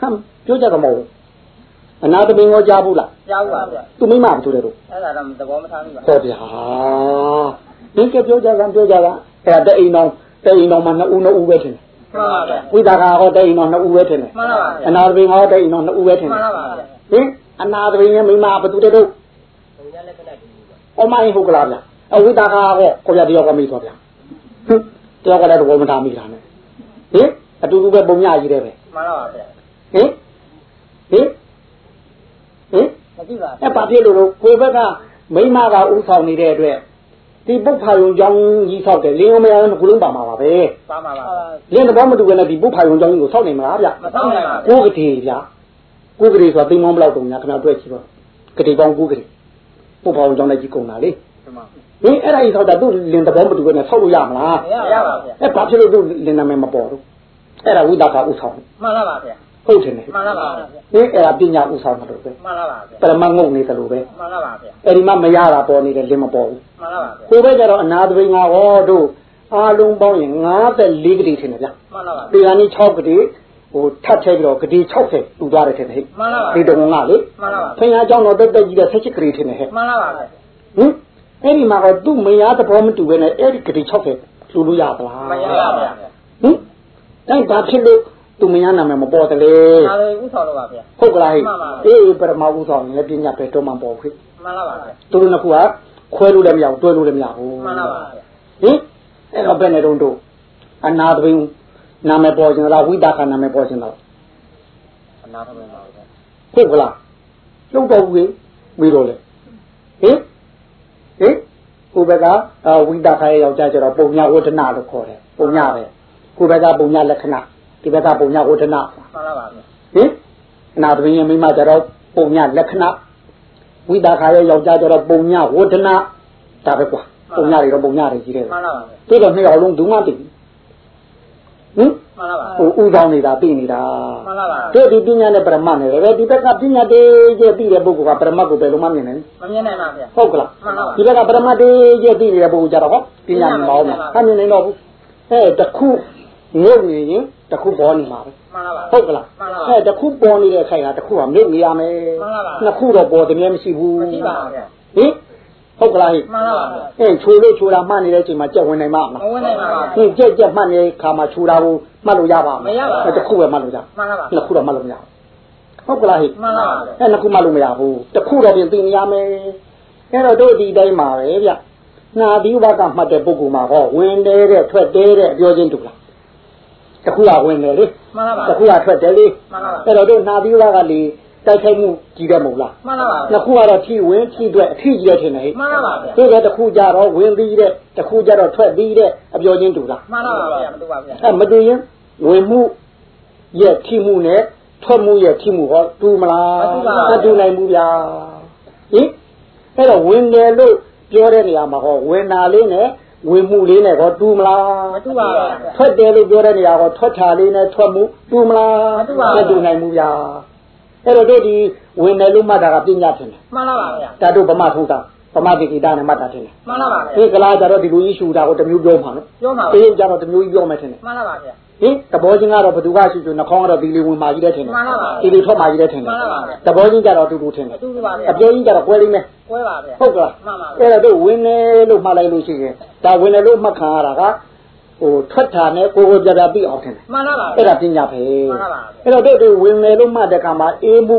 ဟမ်ပြောကြတော့မဟုတ်ဘူးအနာတပင်ကိုကြားဘူးလားကြောက်ပါဗျာသူမိမဘာသူလဲတို့အဲ့ဒါတော့သဘောမထားဘူးပါဟောဗျာ ဒီကပြောကြကံပြောကြကံအဲ့ဒါတအိမ်တော်တအိမ်တော်မှာနှစ်ဦးနှစ်ဦးပဲထင်တယ်မှန်ပါဗျာဝိတာခါဟောတအိမ်တော်နှစ်ဦးပဲထင်တယ်မှန်လားပါဗျာအနာတပင်ဟောတအိမ်တော်နှစ်ဦးပဲထင်မှတယ်န်လားပါဗျာဟင်အနာတပင်ရဲ့မိမဘာသူတဲ့တို့အမိုင်းဟုတ်ကလားဗျာအဝိတာခါဟောကိုပြတယောက်ကမိသွားဗျာဟင်တယောက်ကလည်းတော့မထားမိတာနဲ့ဟင်အတူတူပဲပုံညကြီးတယ်ပဲမှန်လားပါဗျာဟင်ဟင်ဟင်မကြည့်ပါအဲ့ဘာဖြစ်လို့လို့ကိုယ်ဘက်ကမိမကဥဆောင်နေတဲ့အတွက် ဒီပုတ်ဖာယုံကြောင်းကြီးဆောက်တယ်လင်းအောင်မရဘူးကလုံးပါမှာပါပဲပါမှာပါလင်းတော့မတူဘဲနဲ့ဒီပုတ်ဖာယုံကြောင်းကြီးကိုဆောက်နိုင်မလားဗျမဆောင်နိုင်ပါဘူးကိုယ်ကတိဗျာကိုယ်ကတိဆိုတာသိမ်းမောင်းဘလောက်တုံညာခဏတွေ့ကြည့်တော့ကတိပေါင်းကိုယ်ကတိပုတ်ဖာယုံကြောင်းလည်းကြီးကုန်တာလေဒီမှာဟင်အဲ့ဒါကြီးဆောက်တာသူ့လင်းတော့မတူဘဲနဲ့ဆောက်လို့ရမလားမရပါဗျာအဲ့ဘာဖြစ်လို့သူ့လင်းနာမည်မပေါ်ဘူးအဲ့ဒါဝိဒါကဥဆောင်မှန်လားပါဗျာ ဟုတ်တယ်နေမှန်လားပါဗျာဟင်အဲ့ဒါပညာဥဆောင်တယ်လို့ပဲမှန်လားပါဗျာပရမငုတ်နေတယ်လို့ပဲမှန်လားပါဗျာအဲ့ဒီမှာမရတာပေါ်နေတယ်လင်းမပေါ်ဘူးမှန်လားပါဗျာကိုပဲကြတော့အနာသဘင်ကဟောတို့အားလုံးပေါင်းရင်54ကတိထင်တယ်ဗျမှန်ပါပါဒီကနေ့6ကတိဟိုထပ်ထည့်ပြီးတော့ကတိ60တူသွားတယ်ထင်တယ်ဟဲ့မှန်ပါပါဒီတုန်းကလေမှန်ပါပါဖခင်အကြောင်းတော့တက်တက်ကြီးတဲ့16ကတိထင်တယ်ဟဲ့မှန်ပါပါဟင်အဲ့ဒီမှာတော့သူ့မယားသဘောမတူဘဲနဲ့အဲ့ဒီကတိ60လူလို့ရသလားမရပါဗျာဟင်အဲ့ဒါဖြစ်လို့ သူမယားနာမည်မပေါ်တလေဒါလေးဥဆောင်တော့ပါဗျာဟုတ်ကလားဟဲ့မှန်ပါပါအေးပရမဥဆောင်လည်းပညာပဲတော့မှပေါ်ခွေမှန်ပါပါဗျာသူတို့နှစ်ခုကခွဲလို့လည်းမရဘူးတွဲလို့လည်းမရဘူးမှန်ပါပါဗျာဟင်အဲ့တော့ဘယ်နဲ့တုံးတို့အနာသမင်းနာမည်ပေါ်ခြင်းလားဝိတာခနာမည်ပေါ်ခြင်းလားအနာသမင်းပါဗျာဟုတ်ကလားလုံတော်ဘူးဝေးတော့လေဟင်ဟင်ကိုဘက်ကအာဝိတာခရဲ့ယောက်ျားကျတော့ပုံညာဝဒနာလို့ခေါ်တယ်ပုံညာပဲကိုဘက်ကပုံညာလက္ခဏာ ဒီဘက်ကပုံညာဝဒနာမှန်ပါပါဗျာဟင်အနာသမင်းရဲ့မိန်းမကျတော့ပုံညာလက္ခဏာဝိတာခရဲ့ယောက်ျားကျတော့ပုံညာဝဒနာဒါပဲကွာပုံညာတွေတော့ပုံညာတွေကြီးတယ်မှန်ပါပါဗျာသူတော့နှစ်ယောက်လုံးဒုမသိဘူးဟင်မှန်ပါပါဟိုဥဆောင်နေတာသိနေတာမှန်ပါပါတို့ဒီပညာနဲ့ပရမတ်နဲ့ပဲဒီဘက်ကပညာတေးကျသိတဲ့ပုဂ္ဂိုလ်ကပရမတ်ကိုဘယ်လိုမှမြင်နိုင်လဲမမြင်နိုင်ပါဗျာဟုတ်ကလားမှန်ပါပါဒီဘက်ကပရမတ်တေးကျသိနေတဲ့ပုဂ္ဂိုလ်ကြတော့ဟောပညာမြင်မအောင်မှာမမြင်နိုင်တော့ဘူးအဲတခုငုတ်နေရင် တခုပေါ်နေမှာပဲမှန်ပါပါဟုတ်ကလားမှန်ပါပါအဲတခုပေါ်နေတဲ့ခိုင်ဟာတခုကမြုပ်နေရမယ်မှန်ပါပါနှစ်ခုတော့ပေါ်တယ်များမရှိဘူးမရှိပါဘူးဗျာဟင်ဟုတ်ကလားဟိမှန်ပါပါဗျာအဲချိုလို့ချိုတာမှတ်နေတဲ့အချိန်မှာကြက်ဝင်နိုင်မှာမမလားဝင်နိုင်ပါဘူးဟင်ကြက်ကြက်မှတ်နေတဲ့ခါမှာချိုတာကိုမှတ်လို့ရပါမမရပါဘူးအဲတခုပဲမှတ်လို့ရမှန်ပါပါနှစ်ခုတော့မှတ်လို့မရဘူးဟုတ်ကလားဟိမှန်ပါပါအဲနှစ်ခုမှတ်လို့မရဘူးတစ်ခုတော့ပြင်သိနေရမယ်အဲ့တော့တို့ဒီတိုင်းမှာပဲဗျနာသီဝကမှတ်တဲ့ပုဂ္ဂိုလ်မှာဟောဝင်တယ်တဲ့ထွက်တယ်တဲ့ပြောချင်းတူလား တစ်ခုကဝင်တယ်လေမှန်ပါပါတစ်ခုကထွက်တယ်လေမှန်ပါပါအဲ့တော့တို့နာသီဝကလေတိုက်ခိုက်မှုကြီးတယ်မဟုတ်လားမှန်ပါပါနှစ်ခုကတော့ဖြီဝင်ဖြီအတွက်အထီးကြီးတယ်ထင်တယ်ဟိမှန်ပါပါဗျာဒီကတစ်ခုကြတော့ဝင်ပြီးတဲ့တစ်ခုကြတော့ထွက်ပြီးတဲ့အပြောချင်းတူလားမှန်ပါပါဗျာမတူပါဗျာအဲမတူရင်ဝင်မှုရဲ့ဖြီမှုနဲ့ထွက်မှုရဲ့ဖြီမှုဟောတူမလားမတူနိုင်ဘူးဗျာဟင်အဲ့တော့ဝင်တယ်လို့ပြောတဲ့နေရာမှာဟောဝင်တာလေးနဲ့ ဝင်မှုလေးနဲ့ဟောတူမလားမတူပါဗျာထွက်တယ်လို့ပြောတဲ့နေရာဟောထွက်တာလေးနဲ့ထွက်မှုတူမလားမတူပါဘူးမတူနိုင်ဘူးဗျာအဲ့တော့တို့ဒီဝင်တယ်လို့မှတ်တာကပညာထင်တယ်မှန်ပါပါဗျာဒါတို့ဗမာထုံးတာဗမာတိကိတာနဲ့မှတ်တာထင်တယ်မှန်ပါပါဗျာဒီကလားကြတော့ဒီလူကြီးရှူတာကိုတစ်မျိုးပြောမှာနော်ပြောမှာပါတေးကြတော့တစ်မျိုးကြီးပြောမယ်ထင်တယ်မှန်ပါပါဗျာ ဟင်သဘောချင်းကတော့ဘသူကရှူရှူနှာခေါင်းကတော့ဒီလေးဝင်မာကြီးတဲ့ထင်တယ်မှန်ပါပါဒီလေးထွက်မာကြီးတဲ့ထင်တယ်မှန်ပါပါဗျာသဘောချင်းကြတော့အတူတူထင်တယ်အတူတူပါဗျာအပြောကြီးကြတော့ကွဲလိမ့်မယ်ကွဲပါဗျာဟုတ်ကလားမှန်ပါပါအဲ့တော့တို့ဝင်နေလို့မှတ်လိုက်လို့ရှိရင်ဒါဝင်တယ်လို့မှတ်ခံရတာကဟိုထွက်တာနဲ့ကိုယ်ကိုယ်ပြပြပြီးအောင်ထင်တယ်မှန်ပါပါအဲ့ဒါပညာပဲမှန်ပါပါအဲ့တော့တို့တို့ဝင်နေလို့မှတ်တဲ့ကမှာအေးမှု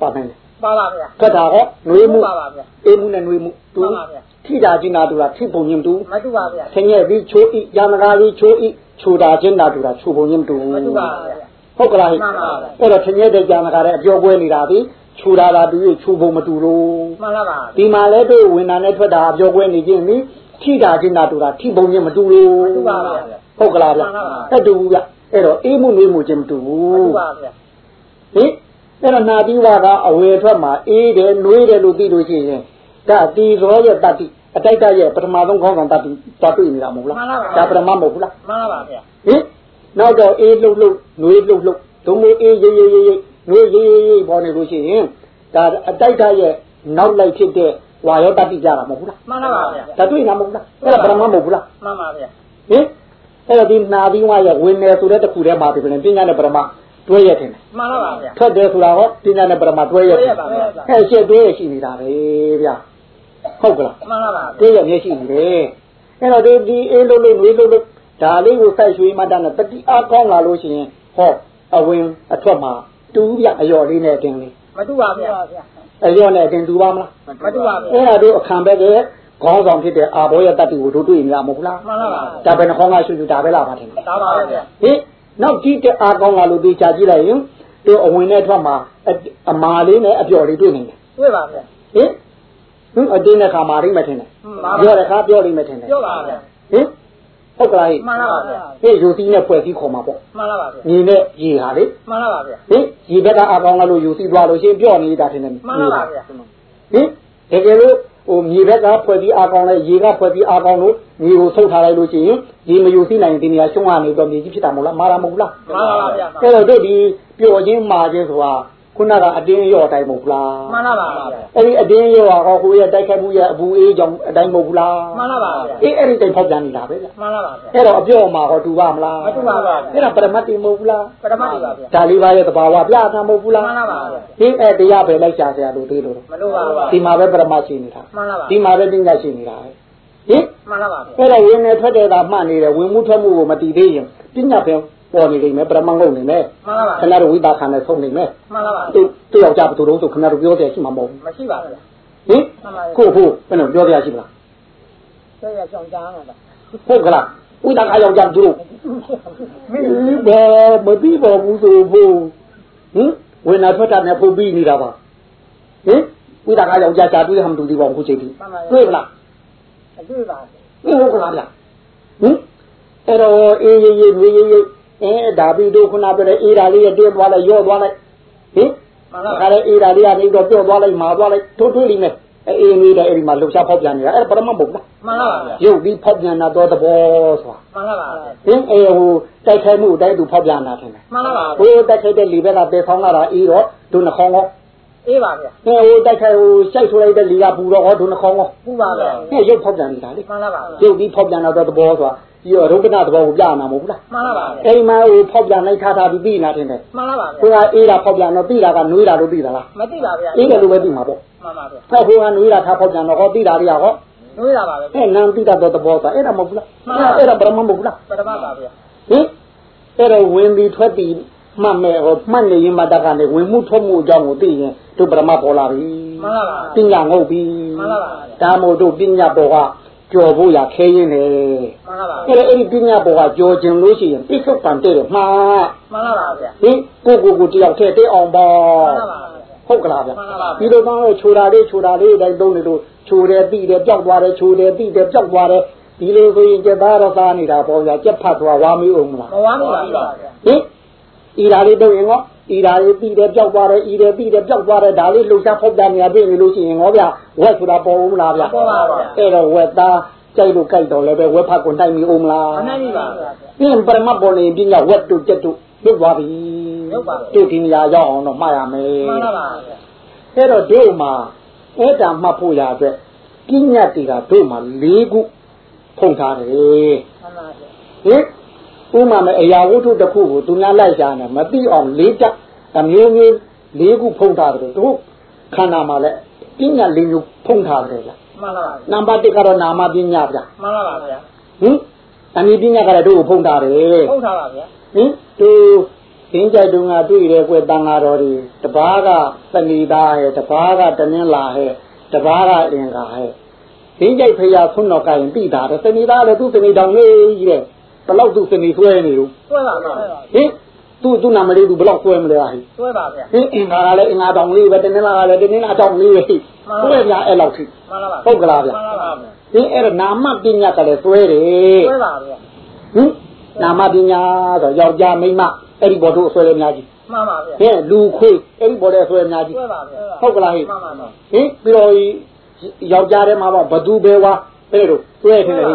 ပါမယ်ပါပါဗျာထွက်တာဟောနှွေးမှုပါပါဗျာအေးမှုနဲ့နှွေးမှုတူမှန်ပါဗျာ ထိတာချင်းတာတူတာထိပုံချင်းတူမတူပါဗျာဆင်းရဲပြီးချိုးဤရမကားပြီးချိုးဤချိုတာချင်းတာတူတာချိုပုံချင်းတူမတူပါဗျာဟုတ်ကလားဟိမှန်ပါပါအဲ့တော့ဆင်းရဲတဲ့ကြံကားတဲ့အပြောပွဲနေတာဒီချိုတာတာတူရချိုပုံမတူလို့မှန်ပါပါဒီမှာလဲတို့ဝင်တာနဲ့ထွက်တာအပြောပွဲနေခြင်းပြီးထိတာချင်းတာတူတာထိပုံချင်းမတူလို့မတူပါဗျာဟုတ်ကလားဗျမှန်ပါပါအဲ့တူဘူးဗျအဲ့တော့အေးမှုနှွေးမှုချင်းမတူမဘူးတူပါဗျာဟင်အဲ့တော့နာပြီးဝါကအဝယ်ထွက်မှာအေးတယ်နှွေးတယ်လို့သိလို့ရှိရင်ဒါတီရောရဲ့တတ္တိ အတိုက်တရဲ့ပထမဆုံးခေါင်းဆောင်တတ္တိသွားတွေ့နေတာမဟုတ်လားမှန်ပါပါဒါပရမတ်မဟုတ်ဘူးလားမှန်ပါပါဗျာဟင်နောက်တော့အေးလှုပ်လှုပ်နှွေးလှုပ်လှုပ်ဒုံမအေးရေးရေးရေးရေးနှွေးရေးရေးရေးပေါ်နေလို့ရှိရင်ဒါအတိုက်တရဲ့နောက်လိုက်ဖြစ်တဲ့ဝါရောတတ္တိကြတာမဟုတ်ဘူးလားမှန်ပါပါဗျာဒါတွေ့နာမဟုတ်လားအဲ့ဒါပရမတ်မဟုတ်ဘူးလားမှန်ပါဗျာဟင်အဲ့တော့ဒီနာပြီးဝါရဲ့ဝင်နေဆိုတဲ့တစ်ခုတည်းမှာဒီပြင်ပညာနဲ့ပရမတ်တွဲရတဲ့မှန်ပါပါဗျာထွက်တယ်ဆိုတာဟောပညာနဲ့ပရမတ်တွဲရတွဲတဲ့ရပါဗျာဟဲ့ရှက်တွဲရရှိနေတာပဲဗျာ ဟုတ်ကလားမှန်ပါပါတွဲရမျက်ရှိနေတယ်အဲ့တော့ဒီဒီအေးလို့လို့နှွေးလို့လို့ဒါလေးကိုစိုက်ရွှေမှတ်တာနဲ့တတိအားကောင်းလာလို့ရှိရင်ဟောအဝင်အထွက်မှာတူးပြအယော်လေးနဲ့အတင်းလေးမတူပါဗျာအယော်နဲ့အတင်းတူပါမလားမတူပါဗျာအဲ့ဒါတို့အခမ်းပဲကခေါင်းဆောင်ဖြစ်တဲ့အာဘောရတတ္တိကိုတို့တွေ့နေရမဟုတ်လားမှန်ပါပါဒါပဲနှခေါင်းကရှုရှုဒါပဲလာပါထင်တယ်ဒါပါဗျာဟင်နောက်ကြည့်တဲ့အားကောင်းလာလို့သိချကြည့်လိုက်ရင်တို့အဝင်နဲ့ထွက်မှာအအမာလေးနဲ့အပြော်လေးတွေ့နေတယ်တွေ့ပါဗျာဟင် ဟင်အတင်းတဲ့ခါမာရိမ့်မထင်နဲ့မှန်ပါပြောတဲ့ခါပြောလိမ့်မထင်နဲ့ပြောပါဗျာဟင်ဟုတ်ကလားဟိမှန်ပါပါဗျာဟေ့ယူသီးနဲ့ဖွဲ့စည်းခေါ်မှာပေါ့မှန်ပါပါဗျာညီနဲ့ရေဟာလေမှန်ပါပါဗျာဟင်ရေဘက်ကအားကောင်းလာလို့ယူသီးသွားလို့ရှိရင်ပြော့နေတာထင်တယ်မှန်ပါပါဗျာဟင်တကယ်လို့ဟိုမြေဘက်ကဖွဲ့ပြီးအားကောင်းလဲရေကဖွဲ့ပြီးအားကောင်းလို့မြေကိုဆုတ်ထားလိုက်လို့ရှိရင်ရေမယူသီးနိုင်ရင်ဒီနေရာရှုံးရနေတော့မြေကြီးဖြစ်တာမဟုတ်လားမာတာမဟုတ်လားမှန်ပါပါဗျာအဲ့တော့တို့ဒီပျော်ခြင်းမာခြင်းဆိုတာ ခုနကအတင်းရော့အတိုင်းမဟုတ်ဘူးလားမှန်လားပါဗျာအဲ့ဒီအတင်းရော့ဟောဟိုရဲ့တိုက်ခိုက်မှုရဲ့အပူအေးကြောင့်အတိုင်းမဟုတ်ဘူးလားမှန်လားပါဗျာအေးအဲ့ဒီတိုင်းဖောက်ပြန်နေတာပဲဗျမှန်လားပါဗျာအဲ့တော့အပြော့မှာဟောတူပါမလားမတူပါဘူးအဲ့ဒါပရမတ်တိမဟုတ်ဘူးလားပရမတ်တိပါဗျာဒါလေးပါးရဲ့သဘာဝပြတာမဟုတ်ဘူးလားမှန်လားပါဗျာဟင်းအဲ့တရားပဲလိုက်ရှာဆရာတို့သေးလို့မလို့ပါဘူးဒီမှာပဲပရမတ်ရှိနေတာမှန်လားပါဒီမှာပဲပညာရှိနေတာဟင်မှန်လားပါဗျာအဲ့တော့ဝင်နေထွက်တဲ့တာမှတ်နေတယ်ဝင်မှုထွက်မှုကိုမတည်သေးရင်ပညာပဲ ပေါ်နေလိမ့်မယ်ပရမတ်ငုံနေမယ်မှန်လားပါခဏတော့ဝိပါခဏနဲ့ဆုံးနေမယ်မှန်လားပါသူသူ့ယောက်ျားဘယ်သူတုံးဆိုခဏတော့ပြောတယ်ရှိမှာမဟုတ်ဘူးမရှိပါဗျာဟင်ကိုဖို့ဘယ်လိုပြောရရှိမလားဆရာကြောင့်ကြားမှာပါဟုတ်ကလားဝိတာခါယောက်ျားသူတို့မင်းဒီဘာမပြီးပါဘူးဆိုဖို့ဟင်ဝင်လာထွက်တာနဲ့ပုံပြီးနေတာပါဟင်ဝိတာခါယောက်ျားရှားတွေ့ဟမ်တူဒီပါခုချိန်ထိတွေ့မလားအတွေ့ပါဟင်ဟုတ်ကလားဗျဟင်အဲ့တော့အေးရေးရေးဝေးရေးရေး အဲဒါပြီးတော့ခုနပြောတဲ့အေးဓာလေးရတင်းသွားလိုက်ရော့သွားလိုက်ဟင်မှန်လားခါလေအေးဓာလေးကနေတော့ပြော့သွားလိုက်မာသွားလိုက်ထိုးထွေးလိမ့်မယ်အေးနေတယ်အဲ့ဒီမှာလှုပ်ရှားဖောက်ပြန်နေတာအဲ့ဒါပရမတ်ဘုတ်လားမှန်လားပါဗျာရုပ်ပြီးဖောက်ပြန်တာတော့သဘောဆိုတာမှန်လားပါဗျာဟင်အေးဟိုတိုက်ခိုက်မှုအတိုင်းသူဖောက်ပြန်တာထင်တယ်မှန်လားပါဟိုတိုက်ခိုက်တဲ့လေဘက်ကပေဆောင်လာတာအေးတော့ဒုနှခေါင်းကောအေးပါဗျာဟဲ့ဟိုတိုက်ခိုက်ဟိုရှိုက်ဆိုလိုက်တဲ့လေကပူတော့ဟောဒုနှခေါင်းကောပူပါဗျာဟဲ့ရုပ်ဖောက်ပြန်နေတာလေမှန်လားပါရုပ်ပြီးဖောက်ပြန်တာတော့သဘောဆိုတာ ပြီးတော့ရုပ်ကနာသဘောကိုပြနာမဟုတ်ဘူးလားမှန်လားပါအိမ်မှာဟိုဖောက်ပြန်လိုက်ထားထားပြီးပြီးနာထင်တယ်မှန်လားပါဟိုကအေးတာဖောက်ပြန်တော့ပြီးတာကနွေးတာလို့ပြီးတာလားမသိပါဗျာအေးတယ်လို့ပဲပြီးမှာပေါ့မှန်ပါဗျာဟဲ့ဟိုကနွေးတာထားဖောက်ပြန်တော့ဟောပြီးတာတွေကဟောနှွေးတာပါပဲဟဲ့နန်းပြီးတာတော့သဘောဆိုတာအဲ့ဒါမဟုတ်ဘူးလားအဲ့ဒါပရမတ်မဟုတ်ဘူးလားပရမတ်ပါဗျာဟင်အဲ့တော့ဝင်ပြီးထွက်ပြီးမှတ်မဲ့ဟောမှတ်နေရင်မတတ်ကနေဝင်မှုထွက်မှုအကြောင်းကိုသိရင်တို့ပရမတ်ပေါ်လာပြီမှန်လားပါပညာငုတ်ပြီမှန်လားပါဒါမို့တို့ပညာပေါ်က ကြော်ဖို့ရခဲရင်လေမှန်လားပါအဲ့ဒါအဲ့ဒီပညာပေါ်ကကြော်ခြင်းလို့ရှိရင်ပြစ္ဆုတ်ပံတဲ့တယ်မှားမှန်လားပါဗျာဟင်ကိုကိုကိုတယောက်တည်းတဲ့အောင်ပါမှန်လားပါဗျာဟုတ်ကလားဗျမှန်လားပါဒီလိုတော့ခြူတာလေးခြူတာလေးအတိုင်းသုံးနေလို့ခြူတယ်ပြီးတယ်ပျောက်သွားတယ်ခြူတယ်ပြီးတယ်ပျောက်သွားတယ်ဒီလိုဆိုရင်ကျက်သားရစားနေတာပေါ့ဗျာကျက်ဖတ်သွားဝါမေးအောင်မလားမဝမ်းပါဗျာဟင်ဤဓာလေးတော့ရင်ကော ဤဓာလေးပြီးတယ်ပျောက်သွားတယ်ဤတယ်ပြီးတယ်ပျောက်သွားတယ်ဒါလေးလှုပ်ရှားဖောက်ပြန်နေရပြီလို့ရှိရင်ဟောဗျာဝက်ဆိုတာပေါ်ဦးမလားဗျာပေါ်ပါဗျာအဲ့တော့ဝက်သားကြိုက်လို့ကြိုက်တော့လည်းပဲဝက်ဖတ်ကိုနိုင်မိအောင်မလားမနိုင်ပြီပါဗျာပြင်းပရမတ်ပေါ်နေပြင်းကဝက်တို့တက်တို့လွတ်သွားပြီလွတ်ပါပြီတို့ဒီနေရာရောက်အောင်တော့မှားရမယ်မှန်လားပါဗျာအဲ့တော့တို့မှာအဲ့တာမှတ်ဖို့ရအတွက်ပညာတွေကတို့မှာ၄ခုဖုံထားတယ်မှန်ပါဗျာဟင် ဥမာမဲ့အရာဝတ္ထုတစ်ခုကိုသူများလိုက်ရှာနေမသိအောင်လေးတက်အမျိုးမျိုးလေးခုဖုံးထားတယ်တို့ခန္ဓာမှာလည်းပညာလေးမျိုးဖုံးထားတယ်ဗျာမှန်လားပါနံပါတ်1ကတော့နာမပညာဗျာမှန်လားပါဗျာဟင်အနိပညာကလည်းတို့ကိုဖုံးထားတယ်ဟုတ်တာပါဗျာဟင်သူသင်္ကြိုက်တုံးကတွေ့ရဲကွယ်တန်ဃာတော်တွေတပားကသဏီသားဟဲ့တပားကတနင်းလာဟဲ့တပားကအင်္ဂါဟဲ့သင်္ကြိုက်ဖရာဆွန်းတော်ကရင်ပြီးတာတယ်သဏီသားလည်းသူ့သဏီတောင်လေးကြီးတဲ့ ဘလောက်သူ့သဏီဆွဲနေလို့တွဲပါဗျာဟင်သူ့သူ့နာမလေးသူဘလောက်ဆွဲမလဲဟာဟိတွဲပါဗျာဟင်အင်္ဂါကလည်းအင်္ဂါတောင်လေးပဲတနင်းလာကလည်းတနင်းလာတောင်လေးပဲဟိဆွဲပြအဲ့လောက်ထိမှန်လားပါဟုတ်ကလားဗျမှန်လားပါဗျာဟင်အဲ့ဒါနာမပညာကလည်းဆွဲတယ်တွဲပါဗျာဟင်နာမပညာဆိုယောက်ျားမိန်းမအဲ့ဒီဘောတို့အဆွဲလေးအများကြီးမှန်ပါဗျာဟဲ့လူခွေးအဲ့ဒီဘောတဲ့အဆွဲအများကြီးတွဲပါဗျာဟုတ်ကလားဟိမှန်ပါဗျာဟင်ပြီးတော့ယောက်ျားထဲမှာဘသူပဲဝါ ဘယ်လိုဆွဲထင်တယ်ဟိ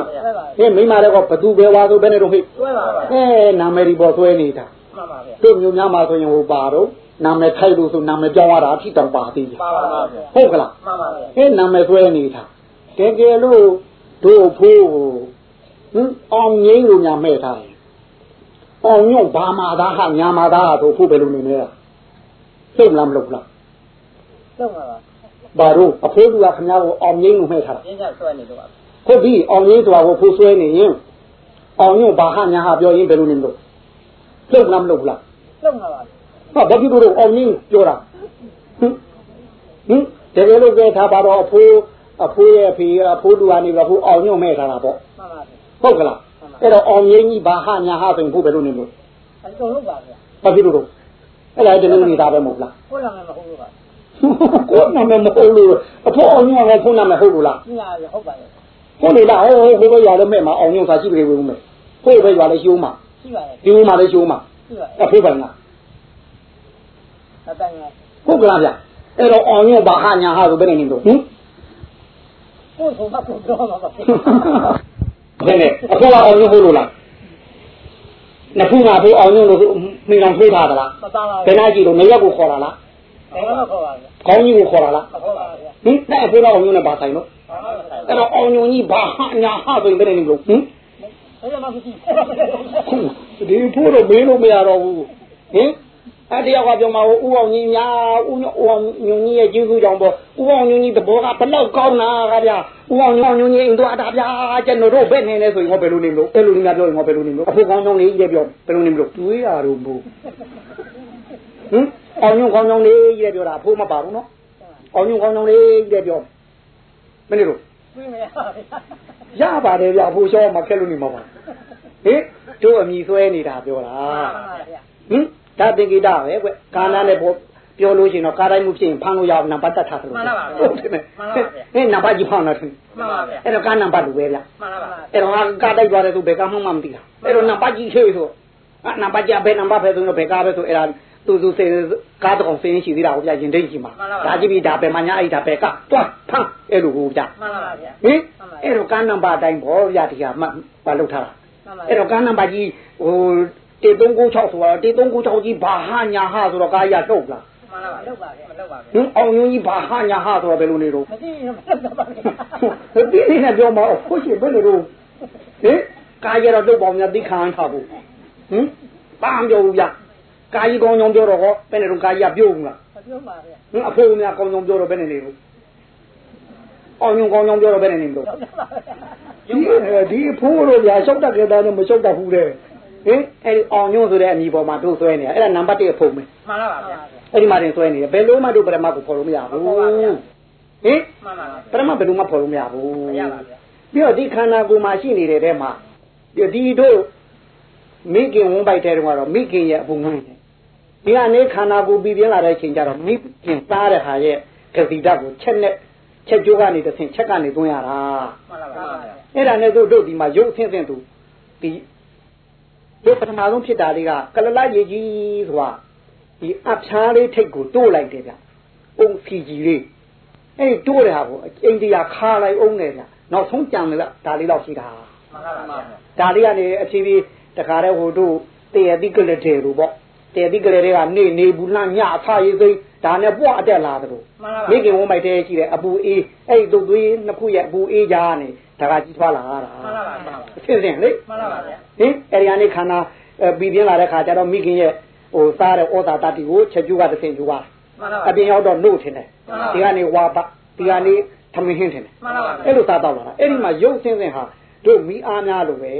ဟင်မိန်းမတွေကဘသူပဲဝါဆိုဘယ်နဲ့တော့ဟိတွဲပါဗျာအဲနာမည်ဒီဘောဆွဲနေတာမှန်ပါဗျာတို့မျိုးများမှာဆိုရင်ဟိုပါတော့နာမည်ထိုက်လို့ဆိုနာမည်ပြောင်းရတာအထိတောင်ပါသေးတယ်ပါပါဗျာဟုတ်ကလားမှန်ပါဗျာဟဲ့နာမည်ဆွဲနေတာတကယ်လို့တို့ဖိုးဟင်အောင်ငိမ့်လို့ညာမဲ့ထားတယ်အောင်ညောဘာမာသားဟာညာမာသားဟာဆိုဖို့ဘယ်လိုနေလဲသိမလားမလုပ်လားလုံးပါပါဘာလို့အဖိုးသူကခင်ဗျားကိုအောင်ငိမ့်လို့မဲ့ထားတာရင်းချဆွဲနေတော့ ပါဟုတ်ပြီအောင်ငိမ့်ဆိုတာကိုဖိုးဆွဲနေရင်အောင်ညောဘာဟာညာဟာပြောရင်ဘယ်လိုနေမလို့လုပ်လားမလုပ်ဘူးလားလုံးပါပါဟာဘာဖြစ်လို့လဲအောင်ငိမ့်ပြောတာဟင်ဟင်တကယ်လို့ကြထားပါတော့အဖိုးအဖိုးရဲ့အဖေအဖိုးလူကနေတော့ဟိုအောင်ညောမဲ့ထားတာပေါ့မှန်ပါဗျာဟုတ်ကလားအဲ့တော့အောင်ငိမ့်ကြီးဘာဟာညာဟာဆိုရင်ဖို့ဘယ်လိုနေမလို့အကုန်လုံးပါဗျာဘာဖြစ်လို့တော့အဲ့ဒါတလူနေတာပဲမဟုတ်လားကိုယ်လာမယ်မဟုတ်ဘူးပါကိုယ်နာမည်မဟုတ်လို့အဖိုးအောင်ညောကဖုန်းနာမည်ဟုတ်လို့လားပြရရဟုတ်ပါရဲ့ ဟုတ်လေလားဟိုဟိုဘယ်ရွာလည်းမဲ့မှာအောင်ညောသာရှိပြီဘူးမယ်ဟိုဘယ်ရွာလည်းရှိဦးမှာရှိပါရဲ့ဒီဦးမှာလည်းရှိဦးမှာရှိပါရဲ့အဖိုးပိုင်လားအတိုင်းကဟုတ်ကလားဗျအဲ့တော့အောင်ညောဘာဟာညာဟာဆိုဘယ်နေနေတော့ဟင်ကိုယ်ဆုံးမကိုတော့မှာပါဘယ်နဲ့အဖိုးကအောင်ညောဟုတ်လို့လားနှစ်ခုကဖိုးအောင်ညောလို့မိလောင်ထွေးထားသလားမသားပါဘယ်နာကြည့်လို့နေရက်ကိုခေါ်တာလားဘာမှခေါ်ပါဗျာခေါင်းကြီးကိုခေါ်လာလားမခေါ်ပါဗျာဟင်တဲ့ဖေးတော့အောင်ညွန့်နဲ့ဘာဆိုင်လို့ဘာမှမဆိုင် အဲ့တော့အောင်ညွန့်ကြီးဘာဟာညာဟာဆိုရင်ဘယ်နဲ့နေလို့ဟင်ဘူးဘယ်မှမရှိခုဒီဖို့တော့မေးလို့မရတော့ဘူးဟင်အဲ့တယောက်ကပြောမှာဦးအောင်ကြီးများဦးညဦးအောင်ညွန့်ကြီးရဲ့ကျေးဇူးကြောင့်ပေါ့ဦးအောင်ညွန့်ကြီးတဘောကဘလောက်ကောင်းတာကဗျာဦးအောင်ညွန့်ညွန့်ကြီးအိမ်သွားတာဗျာကျွန်တော်တို့ဘယ်နေလဲဆိုရင်ဟောဘယ်လိုနေမလို့အဲ့လိုနေများပြောရင်ဟောဘယ်လိုနေမလို့အဖို့ကောင်းကောင်းလေးကြီးပြောဘယ်လိုနေမလို့တွေးရတော့ဘူးဟင်အောင်ညွန့်ကောင်းကောင်းလေးကြီးပြောတာအဖို့မပါဘူးနော်အောင်ညွန့်ကောင်းကောင်းလေးကြီးပြော မနေလို့ပြီးမရပါဗျာရပါတယ်ဗျအဖိုးရှောမှာခက်လို့နေမှာပါဟင်တို့အမိဆွဲနေတာပြောတာမှန်ပါဗျာဟင်ဒါသင်္ကေတပဲကွကာနာနဲ့ပေါ်ပြောလို့ရှိရင်တော့ကာတိုင်းမှုဖြစ်ရင်ဖမ်းလို့ရအောင်နံပါတ်တက်ထားသလိုမှန်ပါဗျာဟုတ်တယ်မှန်ပါဗျာဟင်နံပါတ်ကြီးဖောင်းတာထင်မှန်ပါဗျာအဲ့တော့ကာနံပါတ်လိုပဲဗျမှန်ပါဗျာအဲ့တော့ကာတိုက်သွားတယ်ဆိုဘယ်ကမှမမသိတာအဲ့တော့နံပါတ်ကြီးသေးဆိုအနံပါတ်ကြီးဘယ်နံပါတ်ပဲဆိုတော့ဘယ်ကားပဲဆိုအဲ့ဒါ သူသူစေကားတော့စင်းရှိသေးတာကိုဗျရင်တိတ်ကြီးမှာဒါကြည့်ပြီးဒါပဲမညာအဲ့ဒါပဲကတွားဖမ်းအဲ့လိုကိုဗျမှန်ပါဗျာဟင်အဲ့တော့ကန်းနံပါတ်တိုင်းဘောရဒီကမှမလုပ်ထားတာမှန်ပါအဲ့တော့ကန်းနံပါတ်ကြီးဟို1396ဆိုတော့1396ကြီးဘာဟာညာဟာဆိုတော့ကားရတော့လားမှန်ပါလောက်ပါဗျာမလောက်ပါဟဗျာင်အောင်ညွန်းကြီးဘာဟာညာဟာဆိုတော့ဘယ်လိုနေတော့မရှိရင်မလောက်ပါဗျာဟိုဒီနေနဲ့ပြောမှာဟုတ်ရှင်ဘယ်လိုတော့ဟင်ကားရတော့တုတ်ပေါင်းများသိခံထားဖို့ဟင်ဘာမှပြောဘူးဗျ ကာကြီးကောင်းကြောင်ပြောတော့ဟောဘယ်နဲ့တော့ကာကြီးကပြုတ်ဘူးလားမပြောပါဗျာဟင်အဖိုးများကောင်းကြောင်ပြောတော့ဘယ်နဲ့နေလို့အောင်ညွန်းကောင်းကြောင်ပြောတော့ဘယ်နဲ့နေလို့လောက်ပါဗျာဒီဒီအဖိုးတို့ဗျာရှောက်တတ်ကြတာတော့မရှောက်တတ်ဘူးတဲ့ဟင်အဲ့ဒီအောင်ညွန့်ဆိုတဲ့အမည်ပေါ်မှာတို့ဆွဲနေတာအဲ့ဒါနံပါတ်1အဖုံပဲမှန်ပါဗျာအဲ့ဒီမှာတင်ဆွဲနေတယ်ဘယ်လိုမှတို့ပရမတ်ကိုဖော်လို့မရဘူးဟင်မှန်ပါဗျာပရမတ်ဘယ်လိုမှဖော်လို့မရဘူးမရပါဗျာပြီးတော့ဒီခန္ဓာကိုယ်မှာရှိနေတဲ့ထဲမှာဒီတို့မိခင်ဝန်းပိုက်တဲ့တုန်းကတော့မိခင်ရဲ့အပုံငန်းတယ် ဒီကနေခန္ဓာကိုယ်ပြီးပြင်းလာတဲ့အချိန်ကျတော့မိခင်သားတဲ့ဟာရဲ့ကတိတကိုချက်နဲ့ချက်ကြိုးကနေတစ်ဆင့်ချက်ကနေသွင်းရတာမှန်ပါဗျာအဲ့ဒါနဲ့တို့တို့ဒီမှာရုပ်အဆင့်ဆင့်သူဒီတို့ပထမဆုံးဖြစ်တာလေးကကလလရေကြီးဆိုတာဒီအဖျားလေးထိတ်ကိုတိုးလိုက်တယ်ဗျ။အုံဖီကြီးလေးအဲ့ဒီတိုးတဲ့ဟာကိုအိန္ဒိယခါလိုက်အောင်တယ်ဗျ။နောက်ဆုံးကြံတယ်လားဒါလေးတော့ရှိတာမှန်ပါဗျာ။ဒါလေးကနေအဖြည်းဖြည်းတခါတည်းဟိုတို့တေယတိကလတဲ့လို့ပေါ့။ တေယတိကလတဲ့ကနေနေဘူးလညအဖရေးစိဒါနဲ့ပွားအတက်လာတယ်လို့မှန်ပါမိခင်ဝမ်းမိုက်တဲ့ရှိတဲ့အပူအေးအဲ့ဒီတုတ်သွေးနှစ်ခုရဲ့အပူအေးကြားကနေဒါကကြီးထွားလာတာမှန်ပါဗျာအစစ်စစ်လေမှန်ပါဗျာဟင်အဲဒီကနေခန္ဓာပြီးပြင်းလာတဲ့ခါကျတော့မိခင်ရဲ့ဟိုစားတဲ့ဩဇာတတိကိုချက်ကျူးကတစ်ဆင့်ယူပါမှန်ပါအပြင်ရောက်တော့နှုတ်ထင်တယ်မှန်ပါဒီကနေဝါပဒီကနေသမင်းဟင်းထင်တယ်မှန်ပါဗျာအဲ့လိုစားတော့လာတာအဲ့ဒီမှာရုပ်ဆင်းဆင်းဟာတို့မိအားများလို့ပဲ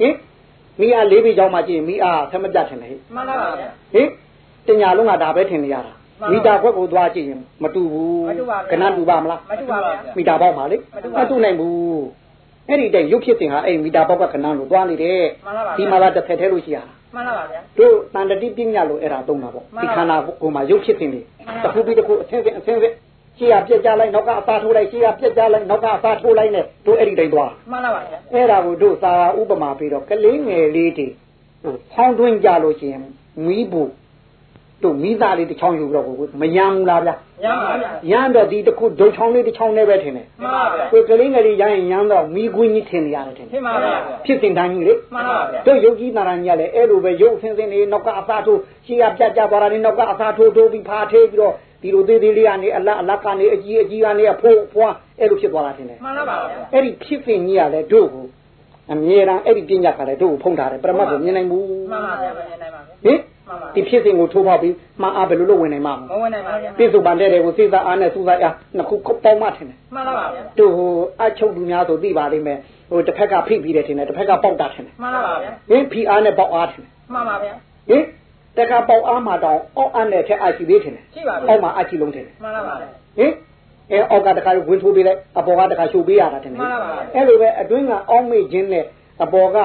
ဟင် မိအားလေးပြီးကြောင်းမှကြည့်ရင်မိအားဆက်မပြတ်ထင်တယ်ဟိမှန်ပါဗျာဟင်တညာလုံးကဒါပဲထင်နေရတာမှန်ပါမိတာခွက်ကိုသွားကြည့်ရင်မတူဘူးမတူပါဘူးကနတူပါမလားမတူပါဗျာမီတာပေါက်ပါလေမတူပါဘူးတူနိုင်ဘူးအဲ့ဒီတဲ့ရုပ်ဖြစ်စဉ်ဟာအဲ့ဒီမီတာပေါက်ကခဏလို့သွားနေတယ်မှန်ပါပါဒီမှာလာတစ်ဖက်ထဲလို့ရှိရတာမှန်ပါဗျာတို့တန်တတိပညာလို့အဲ့ဒါသုံးတာပေါ့မှန်ဒီပါခန္ဓာကိုယ်မှာရုပ်ဖြစ်စဉ်တွေမှန်ပါတစ်ခုပြီးတစ်ခုအဆင်းဆင်းအဆင်းဆင်း ရှေ့ကပြက်ကြလိုက်နောက်ကအစားထိုးလိုက်ရှေ့ကပြက်ကြလိုက်နောက်ကအစားထိုးလိုက်နဲ့တို့အဲ့ဒီတိုင်းသွားမှန်ပါဗျာအဲ့ဒါကိုတို့သာဥပမာပြီးတော့ကလေးငယ်လေးတွေဟိုဖောင်းတွင်းကြလို့ရှိရင်မီးဘူးတို့မိသားလေးတစ်ချောင်းယူပြီးတော့ကိုမယမ်းဘူးလားဗျာရပါဗျာရမ်းတော့ဒီတစ်ခုဒုံချောင်းလေးတစ်ချောင်းနဲ့ပဲထင်တယ်မှန်ပါဗျာကိုယ်ကလေးငယ်လေးရရင်ရမ်းတော့မိကွင်းကြီးထင်နေရတယ်ထင်ဖြစ်ပါဗျာဖြစ်တင်တန်းကြီးလေမှန်ပါဗျာတို့ယုတ်ကြီးနာရကြီးကလည်းအဲ့လိုပဲရုပ်ဆင်းဆင်းလေးနောက်ကအစားထိုးရှေ့ကပြတ်ကြသွားတာလေးနောက်ကအစားထိုးထိုးပြီးဖာထေးပြီးတော့ ဒီလိုသေးသေးလေးကနေအလတ်အလတ်ကနေအကြီးအကြီးကနေအဖိုးအဖွားအဲ့လိုဖြစ်သွားတာထင်တယ်မှန်ပါဗျာအဲ့ဒီဖြစ်စဉ်ကြီးကလည်းတို့ကိုအမြဲတမ်းအဲ့ဒီပညာကလည်းတို့ကိုဖုံးထားတယ်ပရမတ်ကိုမြင်နိုင်ဘူးမှန်ပါဗျာမမြင်နိုင်ပါဗျာဟင်မှန်ပါဒီဖြစ်စဉ်ကိုထိုးပေါက်ပြီးမှန်အားဘယ်လိုလုပ်ဝင်နိုင်မှာမမလဲဝင်နိုင်ပါဗျာပြစ္ဆုတ်ပန်တဲ့တွေကိုစေစားအားနဲ့စူးစားအားနှစ်ခုပေါင်းမှထင်တယ်မှန်ပါဗျာတို့ဟိုအချုပ်လူများဆိုသိပါလိမ့်မယ်ဟိုတစ်ဖက်ကဖိပြီးတယ်ထင်တယ်တစ်ဖက်ကပေါက်တာထင်တယ်မှန်ပါဗျာဟင်ဖိအားနဲ့ပေါက်အားထင်တယ်မှန်ပါဗျာဟင် တက်ကပေါက်အားမှာတောင်အောက်အားနဲ့ထက်အားရှိသေးထင်တယ်ရှိပါဗျာအောက်မှာအားရှိလုံးထင်တယ်မှန်ပါဗျာဟင်အဲအောက်ကတခါဝင်ထိုးပေးလိုက်အပေါ်ကတခါရှုပ်ပေးရတာထင်တယ်မှန်ပါပါအဲ့လိုပဲအတွင်းကအောက်မေ့ခြင်းနဲ့အပေါ်က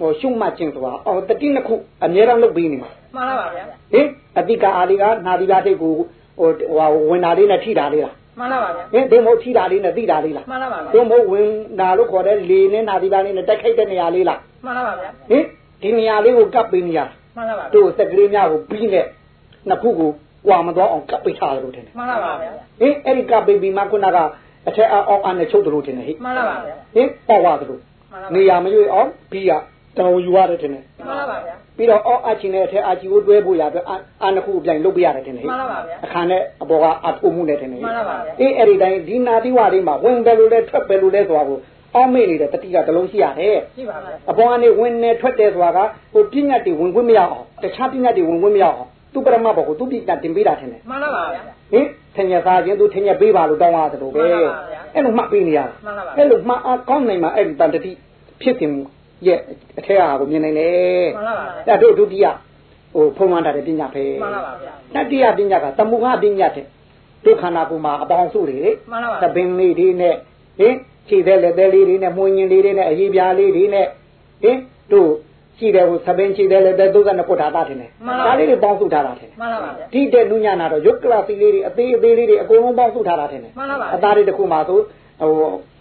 ဟိုရှုမှတ်ခြင်းဆိုတာအော်တတိနှစ်ခုအများအားလုပ်ပေးနေမှာမှန်ပါဗျာဟင်အတိကအာလီကနာဒီပါတိတ်ကိုဟိုဟိုဝင်တာလေးနဲ့ထိတာလေးလားမှန်ပါဗျာဟင်ဒီမဟုတ်ထိတာလေးနဲ့သိတာလေးလားမှန်ပါဗျာဒီမဟုတ်ဝင်တာလို့ခေါ်တဲ့လေနဲ့နာဒီပါလေးနဲ့တက်ခိုက်တဲ့နေရာလေးလားမှန်ပါဗျာဟင်ဒီနေရာလေးကိုကပ်ပေးနေရတာ မှန်ပါဗျာတို့စက်ကလေးများကိုပြီးနဲ့နှစ်ခုကိုကွာမသွားအောင်ကပ်ပိတ်ထားတယ်လို့ထင်တယ်မှန်ပါဗျာဟင်အဲ့ဒီကပ်ပိတ်ပြီးမှခုနကအထက်အောက်အနေချုပ်တယ်လို့ထင်တယ်ဟိမှန်ပါဗျာဟင်ပေါ့သွားတယ်လို့မှန်ပါနေရာမရွေးအောင်ပြီးရတော်ယူရတယ်ထင်တယ်မှန်ပါဗျာဘပြီးတော့အောက်အချင်းနဲ့အထက်အကြီးကိုတွဲဖို့ရအတွက်အာအာနှစ်ခုအပြိုင်လုပ်ပြရတယ်တင်လေမှန်ပါပါဗျာအခါနဲ့အပေါ်ကအထိုးမှုနဲ့တင်လေမှန်ပါပါဗျာအေးအဲ့ဒီတိုင်းဒီနာတိဝလေးမှာဝင်တယ်လို့လဲထွက်ပဲလို့လဲဆိုတာကို အောက်မေ့နေတဲ့တတိကတစ်လုံးရှိရတယ်ရှိပါဗျာအပေါ်ကနေဝင်နေထွက်တယ်ဆိုတာကဟိုပြညတ်တွေဝင်ခွင့်မရအောင်တခြားပြညတ်တွေဝင်ခွင့်မရအောင်သူပရမတ်ဘောကိုသူပြညတ်တင်ပေးတာထင်တယ်မှန်ပါပါဗျာဟင်ထင်ရသားချင်းသူထင်ရပေးပါလို့တောင်းရတယ်လို့ပဲမှန်ပါပါဗျာအဲ့လိုမှတ်ပေးနေရတာမှန်ပါပါအဲ့လိုမှတ်အားကောင်းနိုင်မှာအဲ့ဒီတန်တတိဖြစ်တင်ရဲ့အထက်အားကိုမြင်နိုင်တယ်မှန်ပါပါဗျာအဲ့တို့ဒုတိယဟိုဖုံးမှန်တာတဲ့ပညာပဲမှန်ပါပါဗျာတတိယပညာကတမုဟပညာတဲ့ဒုက္ခနာကုမှာအပေါင်းစုတွေလေမှန်ပါပါသပင်လေးတွေနဲ့ဟင် ခြေသေးလက်သေးလေးတွေနဲ့မွှင်ရင်လေးတွေနဲ့အရေးပြားလေးတွေနဲ့ဟင်တို့ရှိတယ်ဟိုသပင်ခြေသေးလက်သေးသုကနဲ့ကုဋ္ဌာတာထင်တယ်ဒါလေးတွေပေါင်းစုထားတာထင်တယ်မှန်ပါပါဗျာဒီတဲ့နုညနာတော့ယုတ်ကလာစီလေးတွေအသေးအသေးလေးတွေအကုန်လုံးပေါင်းစုထားတာထင်တယ်မှန်ပါပါအသားတွေတစ်ခုမှဆိုဟို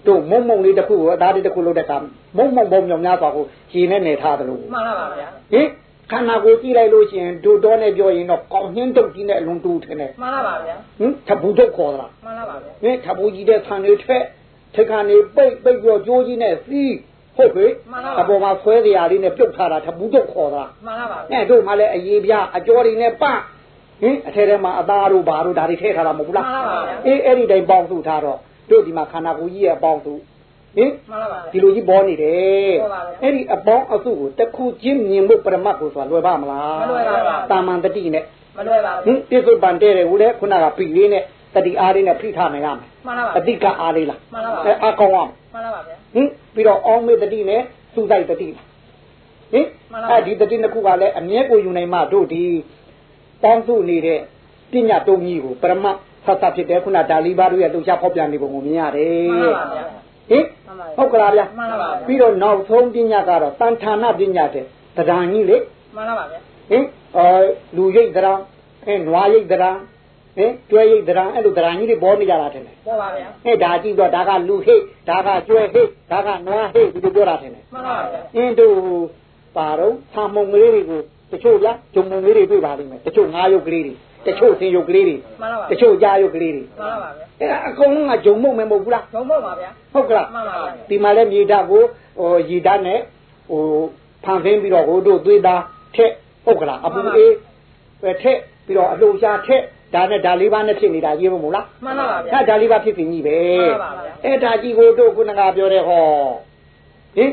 တို့မုံမုံလေးတစ်ခုကိုအသားတွေတစ်ခုလို့တဲ့ကမုံမုံပုံညောင်များစွာကိုရေနဲ့နေထားသလိုမှန်ပါပါဗျာဟင်ခန္ဓာကိုယ်ကြည့်လိုက်လို့ရှိရင်ဒုတော့နဲ့ပြောရင်တော့ကောင်းနှင်းတုတ်ကြီးနဲ့အလုံးတူထင်တယ်မှန်ပါပါဗျာဟင်ထဘူးတုတ်ခေါ်သလားမှန်ပါပါဗျာဟင်ထဘူးကြီးတဲ့ဆန်တွေထွက် ထက်ခါနေပိတ်ပိတ်ပြောကြိုးကြီးနဲ့စီးဟုတ်ပြီမှန်ပါပါအပေါ်မှာဆွဲစရာလေးနဲ့ပြုတ်ထားတာထဘူးတုတ်ခေါ်သလားမှန်ပါပါဗျာနဲ့တို့မှလည်းအရေးပြအကျော်တွေနဲ့ပဟင်အထဲထဲမှာအသားတို့ဘာတို့ဒါတွေထည့်ထားတာမဟုတ်ဘူးလားမှန်ပါပါဗျာအေးအဲ့ဒီတိုင်းပေါင်းစုထားတော့တို့ဒီမှာခန္ဓာကိုယ်ကြီးရဲ့အပေါင်းစုဟင်မှန်ပါပါဒီလိုကြီးပေါ်နေတယ်ပေါ်ပါဗျာအဲ့ဒီအပေါင်းအစုကိုတစ်ခုချင်းမြင်ဖို့ပရမတ်ကိုဆိုတာလွယ်ပါမလားမလွယ်ပါဘူးတာမန်တတိနဲ့မလွယ်ပါဟဘူးင်ပြစ္ဆုတ်ပန်တဲ့တယ်ဟိုလေခုနကပီလေးနဲ့ တတိအားလေးနဲ့ဖိထားနိုင်ရမယ်မှန်ပါပါအတိကအားလေးလားမှန်ပါပါအဲအကောင်အောင်မှန်ပါပါဗျာဟင်ပြီးတော့အောင်းမေတတိနဲ့စုဆိုင်တတိဟင်မှန်ပါပါအဲဒီတတိနှစ်ခုကလည်းအမြဲကိုယူနိုင်မှတို့ဒီပေါင်းစုနေတဲ့ပညာတုံးကြီးကိုပရမတ်ဆက်ဆက်ဖြစ်တယ်ခုနဒါလီဘာတို့ရဲ့လှူရှားဖောက်ပြန်နေပုံကိုမြင်ရတယ်မှန်ပါပါဗျာဟင်ဟုတ်ကလားဗျာမှန်ပါပါပြီးတော့နောက်ဆုံးပညာကတော့တန်ဌာနပညာတဲ့တရားကြီးလေမှန်ပါပါဗျာဟင်အော်လူရိတ်တရားအဲနွားရိတ်တရား ဟင်ကျွဲရိတ်တရားအဲ့လိုတရားကြီးတွေပေါ်နေကြတာတဲ့ပေါ်ပါဗျာဟဲ့ဒါကြည့်တော့ဒါကလူဟိတ်ဒါကကျွဲဟိတ်ဒါကနွားဟိတ်ဒီလိုပြောတာတဲ့မှန်ပါပါဗျာအင်းတို့ပါတော့ဆာမုံကလေးတွေကိုတချို့ဗျာဂျုံမုံလေးတွေတွေ့ပါလိမ့်မယ်တချို့ငါးရုပ်ကလေးတွေတချို့ဆင်ရုပ်ကလေးတွေမှန်ပါပါတချို့ကြားရုပ်ကလေးတွေမှန်ပါပါဗျာအဲ့ဒါအကုန်လုံးကဂျုံမုံမယ်မဟုတ်ဘူးလားဂျုံဖို့ပါဗျာဟုတ်ကလားမှန်ပါပါဒီမှာလည်းမြေဓာတ်ကိုဟိုရေဓာတ်နဲ့ဟိုဖန်ဆင်းပြီးတော့ဟိုတို့သွေးသားထက်ဟုတ်ကလားအပူအေးပဲထက်ပြီးတော့အလှရှားထက် ဒါနဲ့ဒါလေးပါးနဲ့ဖြစ်နေတာရေးမမို့လားမှန်ပါပါဗျာအဲ့ဒါလေးပါးဖြစ်ပြီးကြီးပဲမှန်ပါပါဗျာအဲ့ဒါကြီးကိုတို့ခုနကပြောတဲ့ဟောဟင်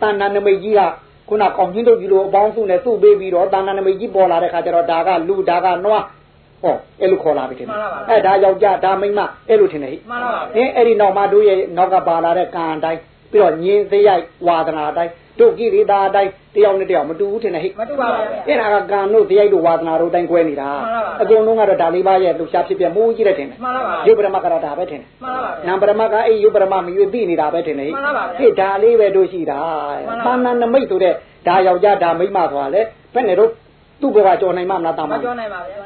တဏ္ဍနမိတ်ကြီးကခုနကောင်ချင်းတို့ကြီးလိုအပေါင်းစုနဲ့သူ့ပေးပြီးတော့တဏ္ဍနမိတ်ကြီးပေါ်လာတဲ့ခါကျတော့ဒါကလူဒါကနွားဟောအဲ့လိုခေါ်လာပြီထင်တယ်အဲ့ဒါယောက်ျားဒါမိန်းမအဲ့လိုထင်တယ်ဟိမှန်ပါပါဟင်အဲ့ဒီနောက်မှာတို့ရဲ့နောက်ကပါလာတဲ့ကံအတိုင်းပြီးတော့ညင်းစရိုက်ဝါဒနာအတိုင်း တို့ကိရိတာအတိုင်းတယောက်နဲ့တယောက်မတူဘူးထင်တယ်ဟိမတူပါဘူးဗျာအဲ့ဒါကကံတို့စရိုက်တို့ဝါဒနာတို့အတိုင်းကွဲနေတာမှန်ပါပါအကုန်လုံးကတော့ဒါလေးပါးရဲ့လှူရှားဖြစ်ပြမိုးကြီးတဲ့ထင်တယ်မှန်ပါပါယုတ်ပရမကတော့ဒါပဲထင်တယ်မှန်ပါပါဗျာနံပရမကအဲ့ယုတ်ပရမမရွေသိနေတာပဲထင်တယ်ဟိမှန်ပါပါဗျာဟိဒါလေးပဲတို့ရှိတာမှန်ပါသာပါနာနမိတ်ဆိုတဲ့ဒါယောက်ျားဒါမိန်းမဆိုတာလေဘယ်နဲ့တော့သူ့ဘဝကြော်နိုင်မှမလားတာမမန်ပြောနိုင်ပါဗျာ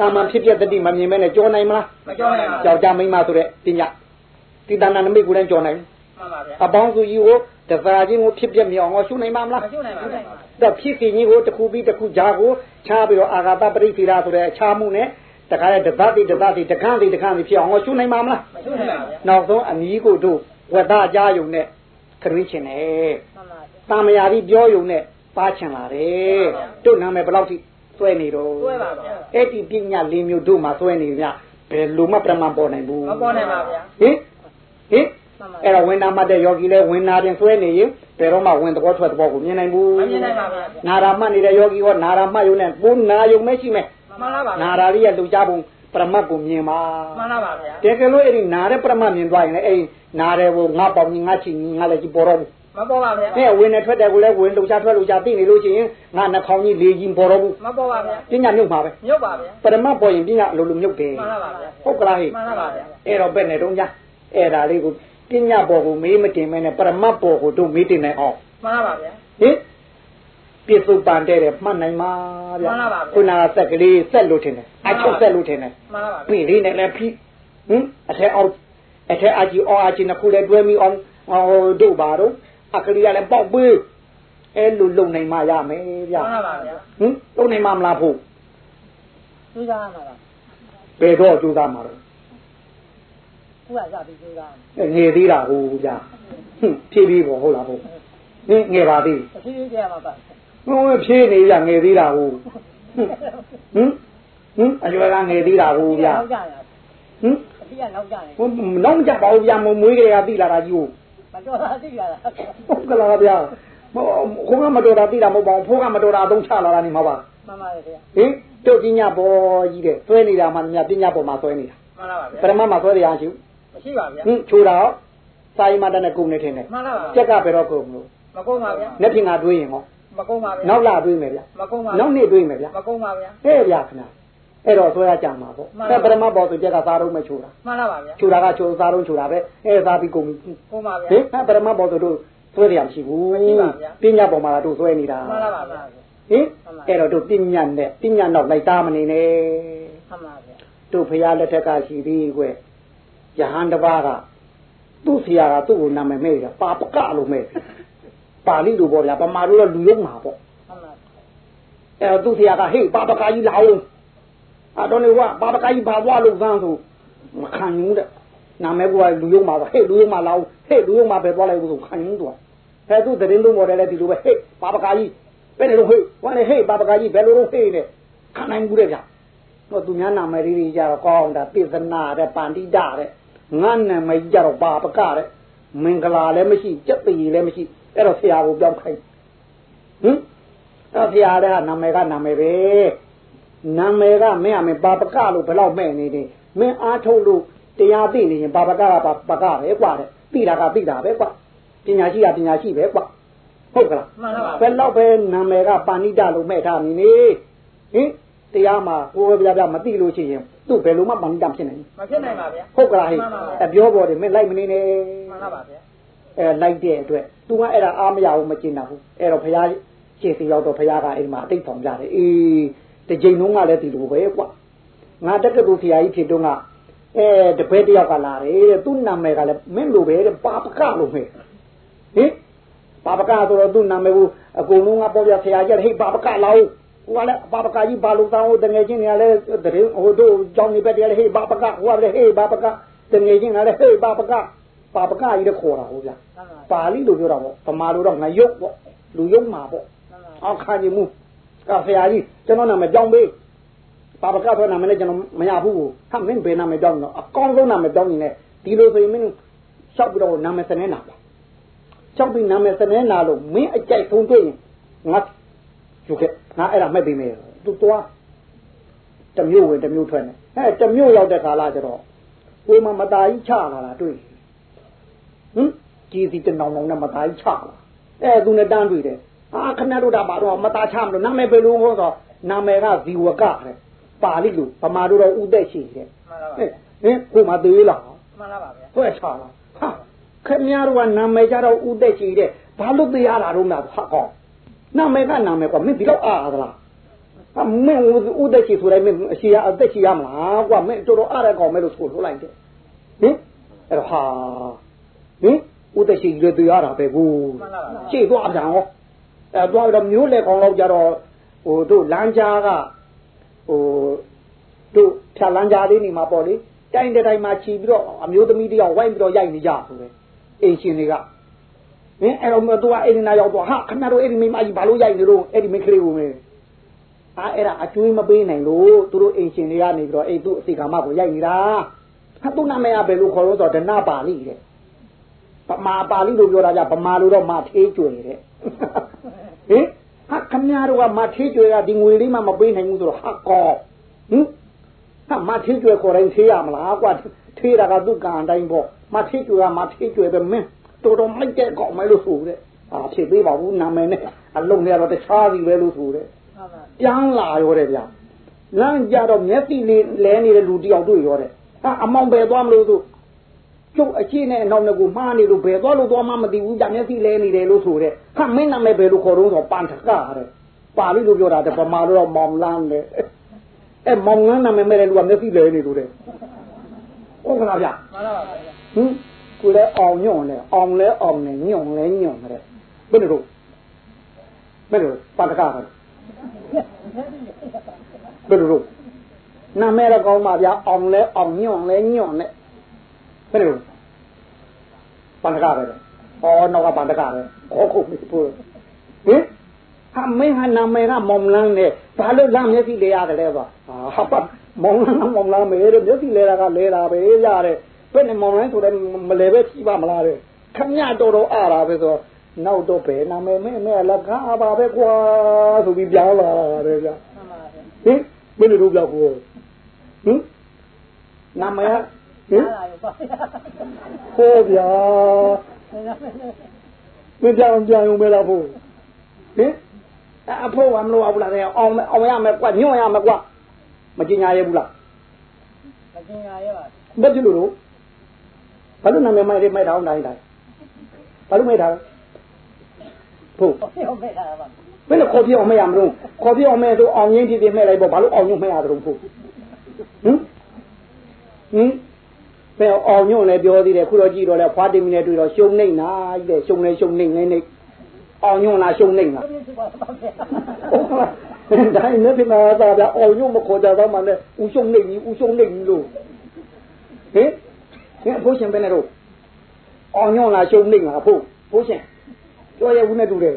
တာမန်ဖြစ်ပြတတိမမြင်မဲနဲ့ကြော်နိုင်မလားမပြောနိုင်ပါဘူးယောက်ျားမိန်းမဆိုတဲ့ပညာဒီတာနာနမိတ်ကိုလည်းကြော်နိုင်ဘူး မှန်ပါဗျာအပေါင်းစုကြီးကိုတစားချင်းကိုဖြစ်ပြမြောင်အောင်ရှုနိုင်မှာမလားမရှုနိုင်ပါဘူးတော့ဖြစ်စီကြီးကိုတစ်ခုပြီးတစ်ခုကြားကိုခြားပြီးတော့အာဂါတပရိသေရာဆိုတဲ့ခြားမှုနဲ့တခါတဲ့တပတ်တိတပတ်တိတခန်းတိတခန်းတိဖြစ်အောင်ရှုနိုင်မှာမလားမရှုနိုင်ပါဘူးဗျာနောက်ဆုံးအမီးကိုတို့ဝဒကြားယုံနဲ့ခရင်းချင်တယ်မှန်ပါဗျာတာမယာကြီးပြောယုံနဲ့ပါချင်လာတယ်တို့နာမည်ဘယ်လောက်ထိသွဲနေတော့တွဲပါဗျာအဲ့ဒီပညာလေးမျိုးတို့မှာသွဲနေကြဘယ်လိုမှပြမပေါ်နိုင်ဘူးမပေါ်နိုင်ပါဗျာဟင်ဟင်မှန်ပါ အဲ့တော့ဝင်နာမှတ်တဲ့ယောဂီလဲဝင်နာတင်ဆွဲနေရင်ဘယ်တော့မှဝင်သဘောထွက်သဘောကိုမြင်နိုင်ဘူးမမြင်နိုင်ပါဗျာနာရာမှတ်နေတဲ့ယောဂီဟောနာရာမှတ်ယုံနဲ့ဘုနာယုံမရှိမဲ့မှန်ပါပါနာရာလေးရဲ့လှူကြပုံပရမတ်ကိုမြင်ပါမှန်ပါပါဗျာတကယ်လို့အဲ့ဒီနာတဲ့ပရမတ်မြင်သွားရင်လည်းအဲ့ဒီနာတဲ့ကိုငါပေါင်းကြီးငါချီကြီးငါလည်းကြီးပေါ်တော့ဘူးမပေါ်ပါဗျာအဲ့ဝင်နေထွက်တယ်ကိုလည်းဝင်လှူကြထွက်လှူကြသိနေလို့ရှိရင်ငါနှာခေါင်းကြီးလေကြီးပေါ်တော့ဘူးမပေါ်ပါဗျာပညာမြုပ်ပါပဲမြုပ်ပါဗျာပရမတ်ပေါ်ရင်ပညာအလိုလိုမြုပ်တယ်မှန်ပါပါဗျာဟုတ်ကလားဟိမှန်ပါပါဗျာအဲ့တော့ဘယ်နဲ့တော့ညာအဲ့ဒါလေးကို ပညာပေါ်ကိုမေးမတင်မဲနဲ့ပရမတ်ပေါ်ကိုတို့မေးတင်နိုင်အောင်မှန်ပါပါဗျာဟင်ပြစ္ဆုတ်ပန်တဲ့တယ်မှတ်နိုင်ပါဗျာမှန်ပါပါဗျာခုနကဆက်ကလေးဆက်လို့ထင်တယ်အချုပ်ဆက်လို့ထင်တယ်မှန်ပါပါပြီလေးနဲ့လည်းဖိဟင်အထက်အောက်အထက်အကြီးအောက်အကြီးနှစ်ခုလည်းတွဲမိအောင်ဟိုတို့ပါတော့အကလေးကလည်းပေါက်ပေးအဲလိုလုံနိုင်မှရမယ်ဗျာမှန်ပါပါဗျာဟင်လုံနိုင်မှမလားဖို့ကျူးစားမှာပါဘယ်တော့ကြိုးစားမှာတော့ ခုကရပြီးကျူးစားငယ်သေးတာဟိုဗျာဟင်ဖြည်းဖြည်းပေါ့ဟုတ်လားဖို့ဟင်ငယ်ပါသေးအစီအစီကျမှာပါဟဟိုဖြေးနေရငယ်သေးတာဟုတ်ဟင်ဟင်အရွယ်ကငယ်သေးတာဟုတ်ဗျာနောက်ကြရဟင်အတိကနောက်ကြတယ်ဟိုနောက်ကြပါဦးဗျာမမွေးကြရသိလာတာကြီးဟုတ်မတော်တာသိရတာဟုတ်ကလားဗျာဟိုခေါကမတော်တာသိတာမဟုတ်ပါဘူးဖိုးကမတော်တာအသုံးချလာတာနေမှာပါမှန်ပါတယ်ခင်ဗျာဟင်တို့ပညာပေါ်ကြီးတဲ့သွဲနေတာမှမြတ်ပညာပေါ်မှာသွဲနေတာမှန်လားပါဗျာပရမမှာသွဲရအောင်ရှိ မရှိပါဗျာဟင်ချိုးတာရောစာရီမတနဲ့ကုန်နေထင်တယ်မှန်လားပါကြက်ကဘယ်တော့ကုန်လို့မကုန်းပါဗျာလက်ဖြင့်ကတွေးရင်ဟောမကုန်းပါဗျာနောက်လာတွေးမယ်ဗျမကုန်းပါနောက်နေ့တွေးမယ်ဗျမကုန်းပါဗျာဟဲ့ဗျခဏအဲ့တော့သွဲရကြမှာပေါ့မှန်ပါအဲပရမပေါ်ဆိုကြက်ကစားတော့မဲ့ချိုးတာမှန်လားပါဗျာချိုးတာကချိုးစားတော့ချိုးတာပဲအဲစားပြီးကုန်ပြီကုန်းပါဗျာဟင်အဲပရမပေါ်ဆိုတို့သွဲရမရှိဘူးမရှိပါဗျာပညာပေါ်မှာတို့သွဲနေတာမှန်လားပါဗျာဟင်အဲ့တော့တို့ပညာနဲ့ပညာနောက်လိုက်သားမနေနဲ့မှန်ပါဗျာတို့ဖရာလက်ထက်ကရှိသေးကွယ် ယဟန်တစ်ပါးကသူ့ဆရာကသူ့ကိုနာမည်မဲ့တယ်ပါပကလို့မဲ့တယ်ပါဠိလိုပေါ့ဗျာပမာတို့တော့လူယုံမှာပေါ့မှန်ပါအဲ့တော့သူ့ဆရာကဟေးပါပကကြီးလာအောင်အတော်နေကပါပကကြီးဘာသွားလို့သန်းဆိုမခံဘူးတဲ့နာမည်ကလူယုံမှာဟေးလူယုံမှာလာအောင်ဟေးလူယုံမှာပဲသွားလိုက်ဘူးဆိုခံဘူးသူကအဲသူတရင်လုံးပေါ်တယ်လေဒီလိုပဲဟေးပါပကကြီးဘယ်လိုဟေးဝမ်းလေဟေးပါပကကြီးဘယ်လိုလုပ်ဟေးနဲ့ခံနိုင်ဘူးတဲ့ဗျာတော့သူများနာမည်လေးတွေကြတော့ကောင်းတာပိသနာတဲ့ပန္တိတတဲ့ ငါနာမည်ကြတော့ပါပကတဲ့မင်္ဂလာလည်းမရှိစက်တည်လည်းမရှိအဲ့တော့ဆရာကိုပြောင်းခိုင်းဟင်အဲ့ဆရာတဲ့နာမည်ကနာမည်ပဲနာမည်ကမင်းအမေပါပကလို့ဘယ်တော့မဲ့နေတယ်မင်းအားထုတ်လို့တရားသိနေရင်ပါပကကပါပကပဲกว่าတဲ့သိတာကသိတာပဲกว่าပညာရှိကပညာရှိပဲกว่าဟုတ်ကလား မှန်လားပါ ဘယ်တော့ပဲနာမည်ကပါဏိတလို့မဲ့ထားနေနေဟင် တရားမှာကိုယ်ပဲပြပြမသိလို့ရှိရင်သူ့ဘယ်လိုမှပါဏိတဖြစ်နိုင်မဖြစ်နိုင်ပါဗျာဟုတ်ကလားဟိအပြောပေါ်တယ်မင်းလိုက်မနေနဲ့မှန်လားပါဗျာအဲလိုက်တဲ့အတွက် तू ကအဲ့ဒါအားမရဘူးမကျင်တာဘူးအဲ့တော့ဘုရားရှေ့စီရောက်တော့ဘုရားကအဲ့ဒီမှာအတိတ်ဆောင်ကြတယ်အေးတစ်ချိန်လုံးကလည်းဒီလိုပဲကွာငါတက္ကသိုလ်ဆရာကြီးဖြစ်တော့ကအဲတပည့်တယောက်ကလာတယ်တဲ့သူ့နာမည်ကလည်းမင်းလိုပဲတဲ့ပါပကလို့ပဲဟင်ပါပကဆိုတော့သူ့နာမည်ကိုအကုန်လုံးကပေါ်ပြဆရာကြီးဟိတ်ပါပကလာဦး ဟိုကလည်းပါပကကြီးဘာလို့တောင်းတငယ်ချင်းတွေကလည်းတရင်ဟိုတို့ကြောင်းနေဘက်တည်းလည်းဟိတ်ပါပကဟိုကလည်းဟိတ်ပါပကတငယ်ချင်းကလည်းဟိတ်ပါပကပါပကကြီးတဲ့ခေါ်တာဟုတ်ဗျာမှန်ပါပါဠိလိုပြောတာပေါ့ဗမာလိုတော့ငရုတ်ပေါ့လူယုံမှာပေါ့မှန်ပါအောက်ခါကြီးမှုကဆရာကြီးကျွန်တော်နာမည်ကြောင်းပေးပါပကဆိုနာမည်နဲ့ကျွန်တော်မရဘူးဟာမင်းဘယ်နာမည်ကြောင်းတော့အကောင်းဆုံးနာမည်ကြောင်းနေနဲ့ဒီလိုဆိုရင်မင်းလျှောက်ပြီးတော့နာမည်စနေနာပါလျှောက်ပြီးနာမည်စနေနာလို့မင်းအကြိုက်ဆုံးတွေ့ရင်ငါ ယူခဲ့ငါအဲ့ဒါမဲ့ပေးမယ်သူသွားတစ်မျိုးဝင်တစ်မျိုးထွက်နေအဲတစ်မျိုးရောက်တဲ့ခါလာကျတော့ကိုယ်မမတာကြီးချလာတာတွေ့ဟင်ကြီးစီတနောင်နောင်နဲ့မတာကြီးချလာအဲသူနဲ့တန်းတွေ့တယ်အာခဏတို့တာပါတော့မတာချမလို့နာမည်ဘယ်လိုဟောတော့နာမည်ကဇီဝကတဲ့ပါဠိလိုဗမာတို့တော့ဥသက်ရှိတယ်မှန်လားပါဟဲ့ဟင်ကိုမသေးလားမှန်လားပါဗျာဟုတ်ချလာဟာခင်ဗျားတို့ကနာမည်ကြတော့ဥသက်ရှိတယ်ဘာလို့သေးရတာတော့များဟာကော နာမည်ကနာမည်ကွာမင်းဒီတော့အားသလားအမင်းဥသက်ရှိဆိုတိုင်းမင်းအရှိရအသက်ရှိရမလားကွာမင်းတော်တော်အားရကောင်မဲလို့ဆိုလို့လိုက်တယ်ဟင်အဲ့တော့ဟာဟင်ဥသက်ရှိလေသေးရတာပဲကိုမှန်လားပါရှေ့သွားပြန်ဟောအဲသွားပြီးတော့မျိုးလေကောင်လောက်ကြတော့ဟိုတို့လမ်းကြားကဟိုတို့ဖြာလမ်းကြားလေးနေမှာပေါ့လေတိုင်းတစ်တိုင်းမှာခြီးပြီးတော့အမျိုးသမီးတယောက်ဝိုင်းပြီးတော့ရိုက်နေကြဆိုပဲအိမ်ရှင်တွေက ဟင်အဲ့တော့သူကအိမ်နာရောက်တော့ဟာခဏတော့အဲ့ဒီမိမကြီးဘာလို့ရိုက်နေလို့အဲ့ဒီမိန်းကလေးကိုမေးအာအဲ့ဒါအကျွေးမပေးနိုင်လို့သူတို့အိမ်ရှင်တွေကနေပြီးတော့အဲ့သူ့အစီကာမကိုရိုက်နေတာဟာသူ့နာမည်ကဘယ်လိုခေါ်လို့ဆိုတော့ဒနာပါဠိတဲ့ပမာပါဠိလိုပြောတာကြဗမာလိုတော့မထေးကျွေတဲ့ဟင်ဟာခမည်းတော်ကမထေးကျွေကဒီငွေလေးမှမပေးနိုင်ဘူးဆိုတော့ဟာကောဟင်ဟာမထေးကျွေခေါ်တိုင်းသေးရမလားကွာထေးတာကသူ့ကံအတိုင်းပေါ့မထေးကျွေကမထေးကျွေပဲမင်း တော်တော်မိုက်တဲ့ကောက်မဲလို့ဆိုတဲ့အာဖြစ်သေးပါဘူးနာမည်နဲ့အလုံးနဲ့တော့တခြားစီပဲလို့ဆိုတဲ့မှန်ပါပြန်လာရောတဲ့ဗျာလမ်းကြတော့မျက်စိလေးလဲနေတဲ့လူတယောက်တွေ့ရောတဲ့ဟာအမောင်ပဲသွားမလို့ဆိုကျုပ်အရှိနဲ့အနောက်နဲ့ကိုမှားနေလို့ဘယ်သွားလို့သွားမှမသိဘူးကြမျက်စိလဲနေတယ်လို့ဆိုတဲ့ဟာမင်းနာမည်ဘယ်လိုခေါ်တော့ဆိုပန်ထကတဲ့ပါဠိလိုပြောတာတဲ့ဗမာလိုတော့မောင်လန်းတဲ့အဲမောင်လန်းနာမည်မဲ့တဲ့လူကမျက်စိလဲနေလို့တဲ့ဟုတ်ကလားဗျမှန်လားပါဗျာဟင် ကိုလည်းအောင်ညွန့်လဲအောင်လဲအောင်လဲညွန့်လဲညွန့်တဲ့ဘယ်လိုလုပ်ဘယ်လိုပန်ထကတဲ့ဘယ်လိုလုပ်နာမည်တော့ကောင်းပါဗျာအောင်လဲအောင်ညွန့်လဲညွန့်နဲ့ဘယ်လိုလုပ်ပန္တကပဲတဲ့။ဩနောက်ကပန္တကပဲ။ဩခုတ်ပြီပို့။ဟင်ဟာမင်းဟာနာမည်ကမောင်လန်းနဲ့ဘာလို့လမ်းမျက်စိလဲရတယ်လဲဆိုဟာပါမောင်လန်းမောင်လန်းမေတဲ့မျက်စိလဲတာကလဲတာပဲရတယ် ဘယ်နဲ့မောင်လန်းဆိုတဲ့မလဲပဲဖြစ်ပါမလားတဲ့ခမရတော်တော်အားတာပဲဆိုနောက်တော့ပဲနာမည်မဲမဲလကားပါပဲကွာဆိုပြီးပြောင်းလာတယ်ဗျမှန်ပါဗျာဟင်ဘယ်လိုလုပ်ပြောက်ကိုဟင်နာမည်ဟင်အားလာရောပါဗျာဟောဗျာမပြောင်းပြောင်းရုံပဲလားဖို့ဟင်အဖို့ကမလို့ဘူးလားတဲ့အောင်အောင်ရမယ်ကွညွန့်ရမယ်ကွမကျင်ညာရဘူးလားမကျင်ရရဲ့ပါဘာဖြစ်လို့လို့ ဘာလို့နာမည်မိုက်လေးမိုက်တာအောင်တိုင်းတိုင်းဘာလို့မိုက်တာလဲဖို့ဟုတ်ဟုတ်မဲ့တာပါဘယ်လိုခေါ်ပြအောင်မရမလို့ခေါ်ပြအောင်မဲဆိုအောင်ရင်းဖြစ်ဖြစ်မဲ့လိုက်ပေါ့ဘာလို့အောင်ညွန့်မဲ့ရတယ်ဖို့ဟင်ဟင်ဘယ်အောင်ညွန့်လည်းပြောသေးတယ်ခုတော့ကြည့်တော့လဲဖွားတင်မီနဲ့တွေ့တော့ရှုံနေနာကြီးတဲ့ရှုံနေရှုံနေနေနေအောင်ညွန့်လားရှုံနေလားဟုတ်ပြီပါပါဗျာဟုတ်လားဒါနဲ့ဒီမှာသာဗျအောင်ညွန့်မခေါ်ကြတော့မှလည်းဦးရှုံနေပြီဦးရှုံနေပြီလို့ဟင် ဟင်အဖိုးရှင်ဘယ်နဲ့တော့အောင်ညွန့်လားရှုံနေလားအဖိုးဖိုးရှင်ပြောရဘူးနဲ့တူတယ်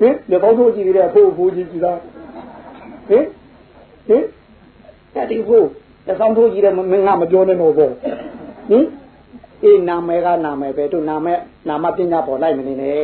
ဟင်ဒီပေါင်းထိုးကြည့်နေတဲ့အဖိုးအဖိုးကြီးကြည်လားဟင်ဟင်အဲ့ဒီဖိုးတဆောင်ထိုးကြည့်တယ်မင်းငါမပြောနဲ့တော့ပေါ့ဟင်အေးနာမည်ကနာမည်ပဲတို့နာမည်နာမပညာပေါ်လိုက်မနေနဲ့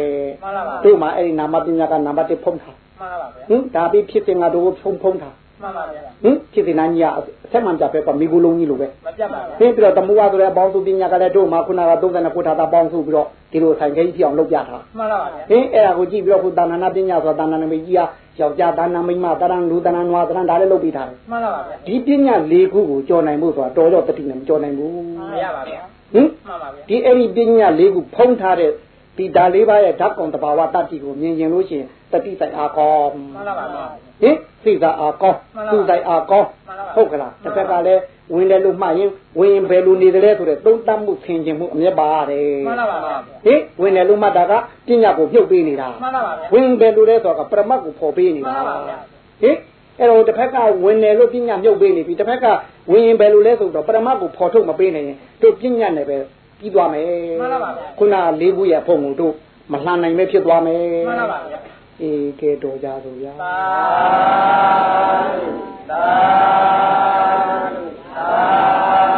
မှန်ပါပါတို့မှာအဲ့ဒီနာမပညာကနံပါတ်1ဖုံးထားမှန်ပါပါဗျာဟင်ဒါပြီးဖြစ်တင်ငါတို့ဖုံးဖုံးထား မှန်ပါဗျာဟင်ဖြစ်တင်နာကြီးကအဆက်မှန်ကြပဲကမိကူလုံးကြီးလိုပဲမပြတ်ပါဗျာဟင်ပြီးတော့တမူဝဆိုတဲ့အပေါင်းစုပညာကလည်းတို့မှာခုနက39ခုထားတာပေါင်းစုပြီးတော့ဒီလိုဆိုင်ကြီးဖြစ်အောင်လုပ်ပြထားမှန်ပါပါဗျာဟင်အဲ့ဒါကိုကြည့်ပြီးတော့ခုတာဏနာပညာဆိုတာတာဏနာမိကြီးကယောက်ျားတာဏမိန်းမတာဏလူတာဏနွားတာဏဒါလည်းလုပ်ပြီးထားတယ်မှန်ပါပါဗျာဒီပညာ၄ခုကိုကြော်နိုင်ဖို့ဆိုတာတော်တော့တတိနဲ့မကြော်နိုင်ဘူးမရပါဗျာဟင်မှန်ပါဗျာဒီအဲ့ဒီပညာ၄ခုဖုံးထားတဲ့ဒီဓာလေးပါးရဲ့ဓာတ်ကောင်တဘာဝတတ္တိကိုမြင်ရင်လို့ရှိရင်တတိဆိုင်အားကောင်းမှန်ပါပါဗျာ ဟင်စိတ်သာအားကောင်းမှန်ပါပါသူ့ဆိုင်အားကောင်းမှန်ပါပါဟုတ်ကလားတစ်ဖက်ကလည်းဝင်တယ်လို့မှတ်ရင်ဝင်ရင်ဘယ်လိုနေတယ်လဲဆိုတဲ့သုံးသပ်မှုဆင်ခြင်မှုအမျက်ပါရတယ်မှန်ပါပါဗျာဟင်ဝင်တယ်လို့မှတ်တာကပညာကိုပြုတ်ပေးနေတာမှန်ပါပါဗျာဝင်ဘယ်လိုလဲဆိုတော့ပရမတ်ကိုဖော်ပေးနေတာမှန်ပါဗျာဟင်အဲ့တော့တစ်ဖက်ကဝင်တယ်လို့ပညာမြုပ်ပေးနေပြီတစ်ဖက်ကဝင်ရင်ဘယ်လိုလဲဆိုတော့ပရမတ်ကိုဖော်ထုတ်မပေးနိုင်ရင်တို့ပညာနဲ့ပဲပြီးသွားမယ်မှန်ပါပါဗျာခုနလေးခုရဲ့ဖုံကိုတို့မလှန်နိုင်ပဲဖြစ်သွားမယ်မှန်ပါပါဗျာ အေကဲတော်ကြဆိုဗျာသာသာသာ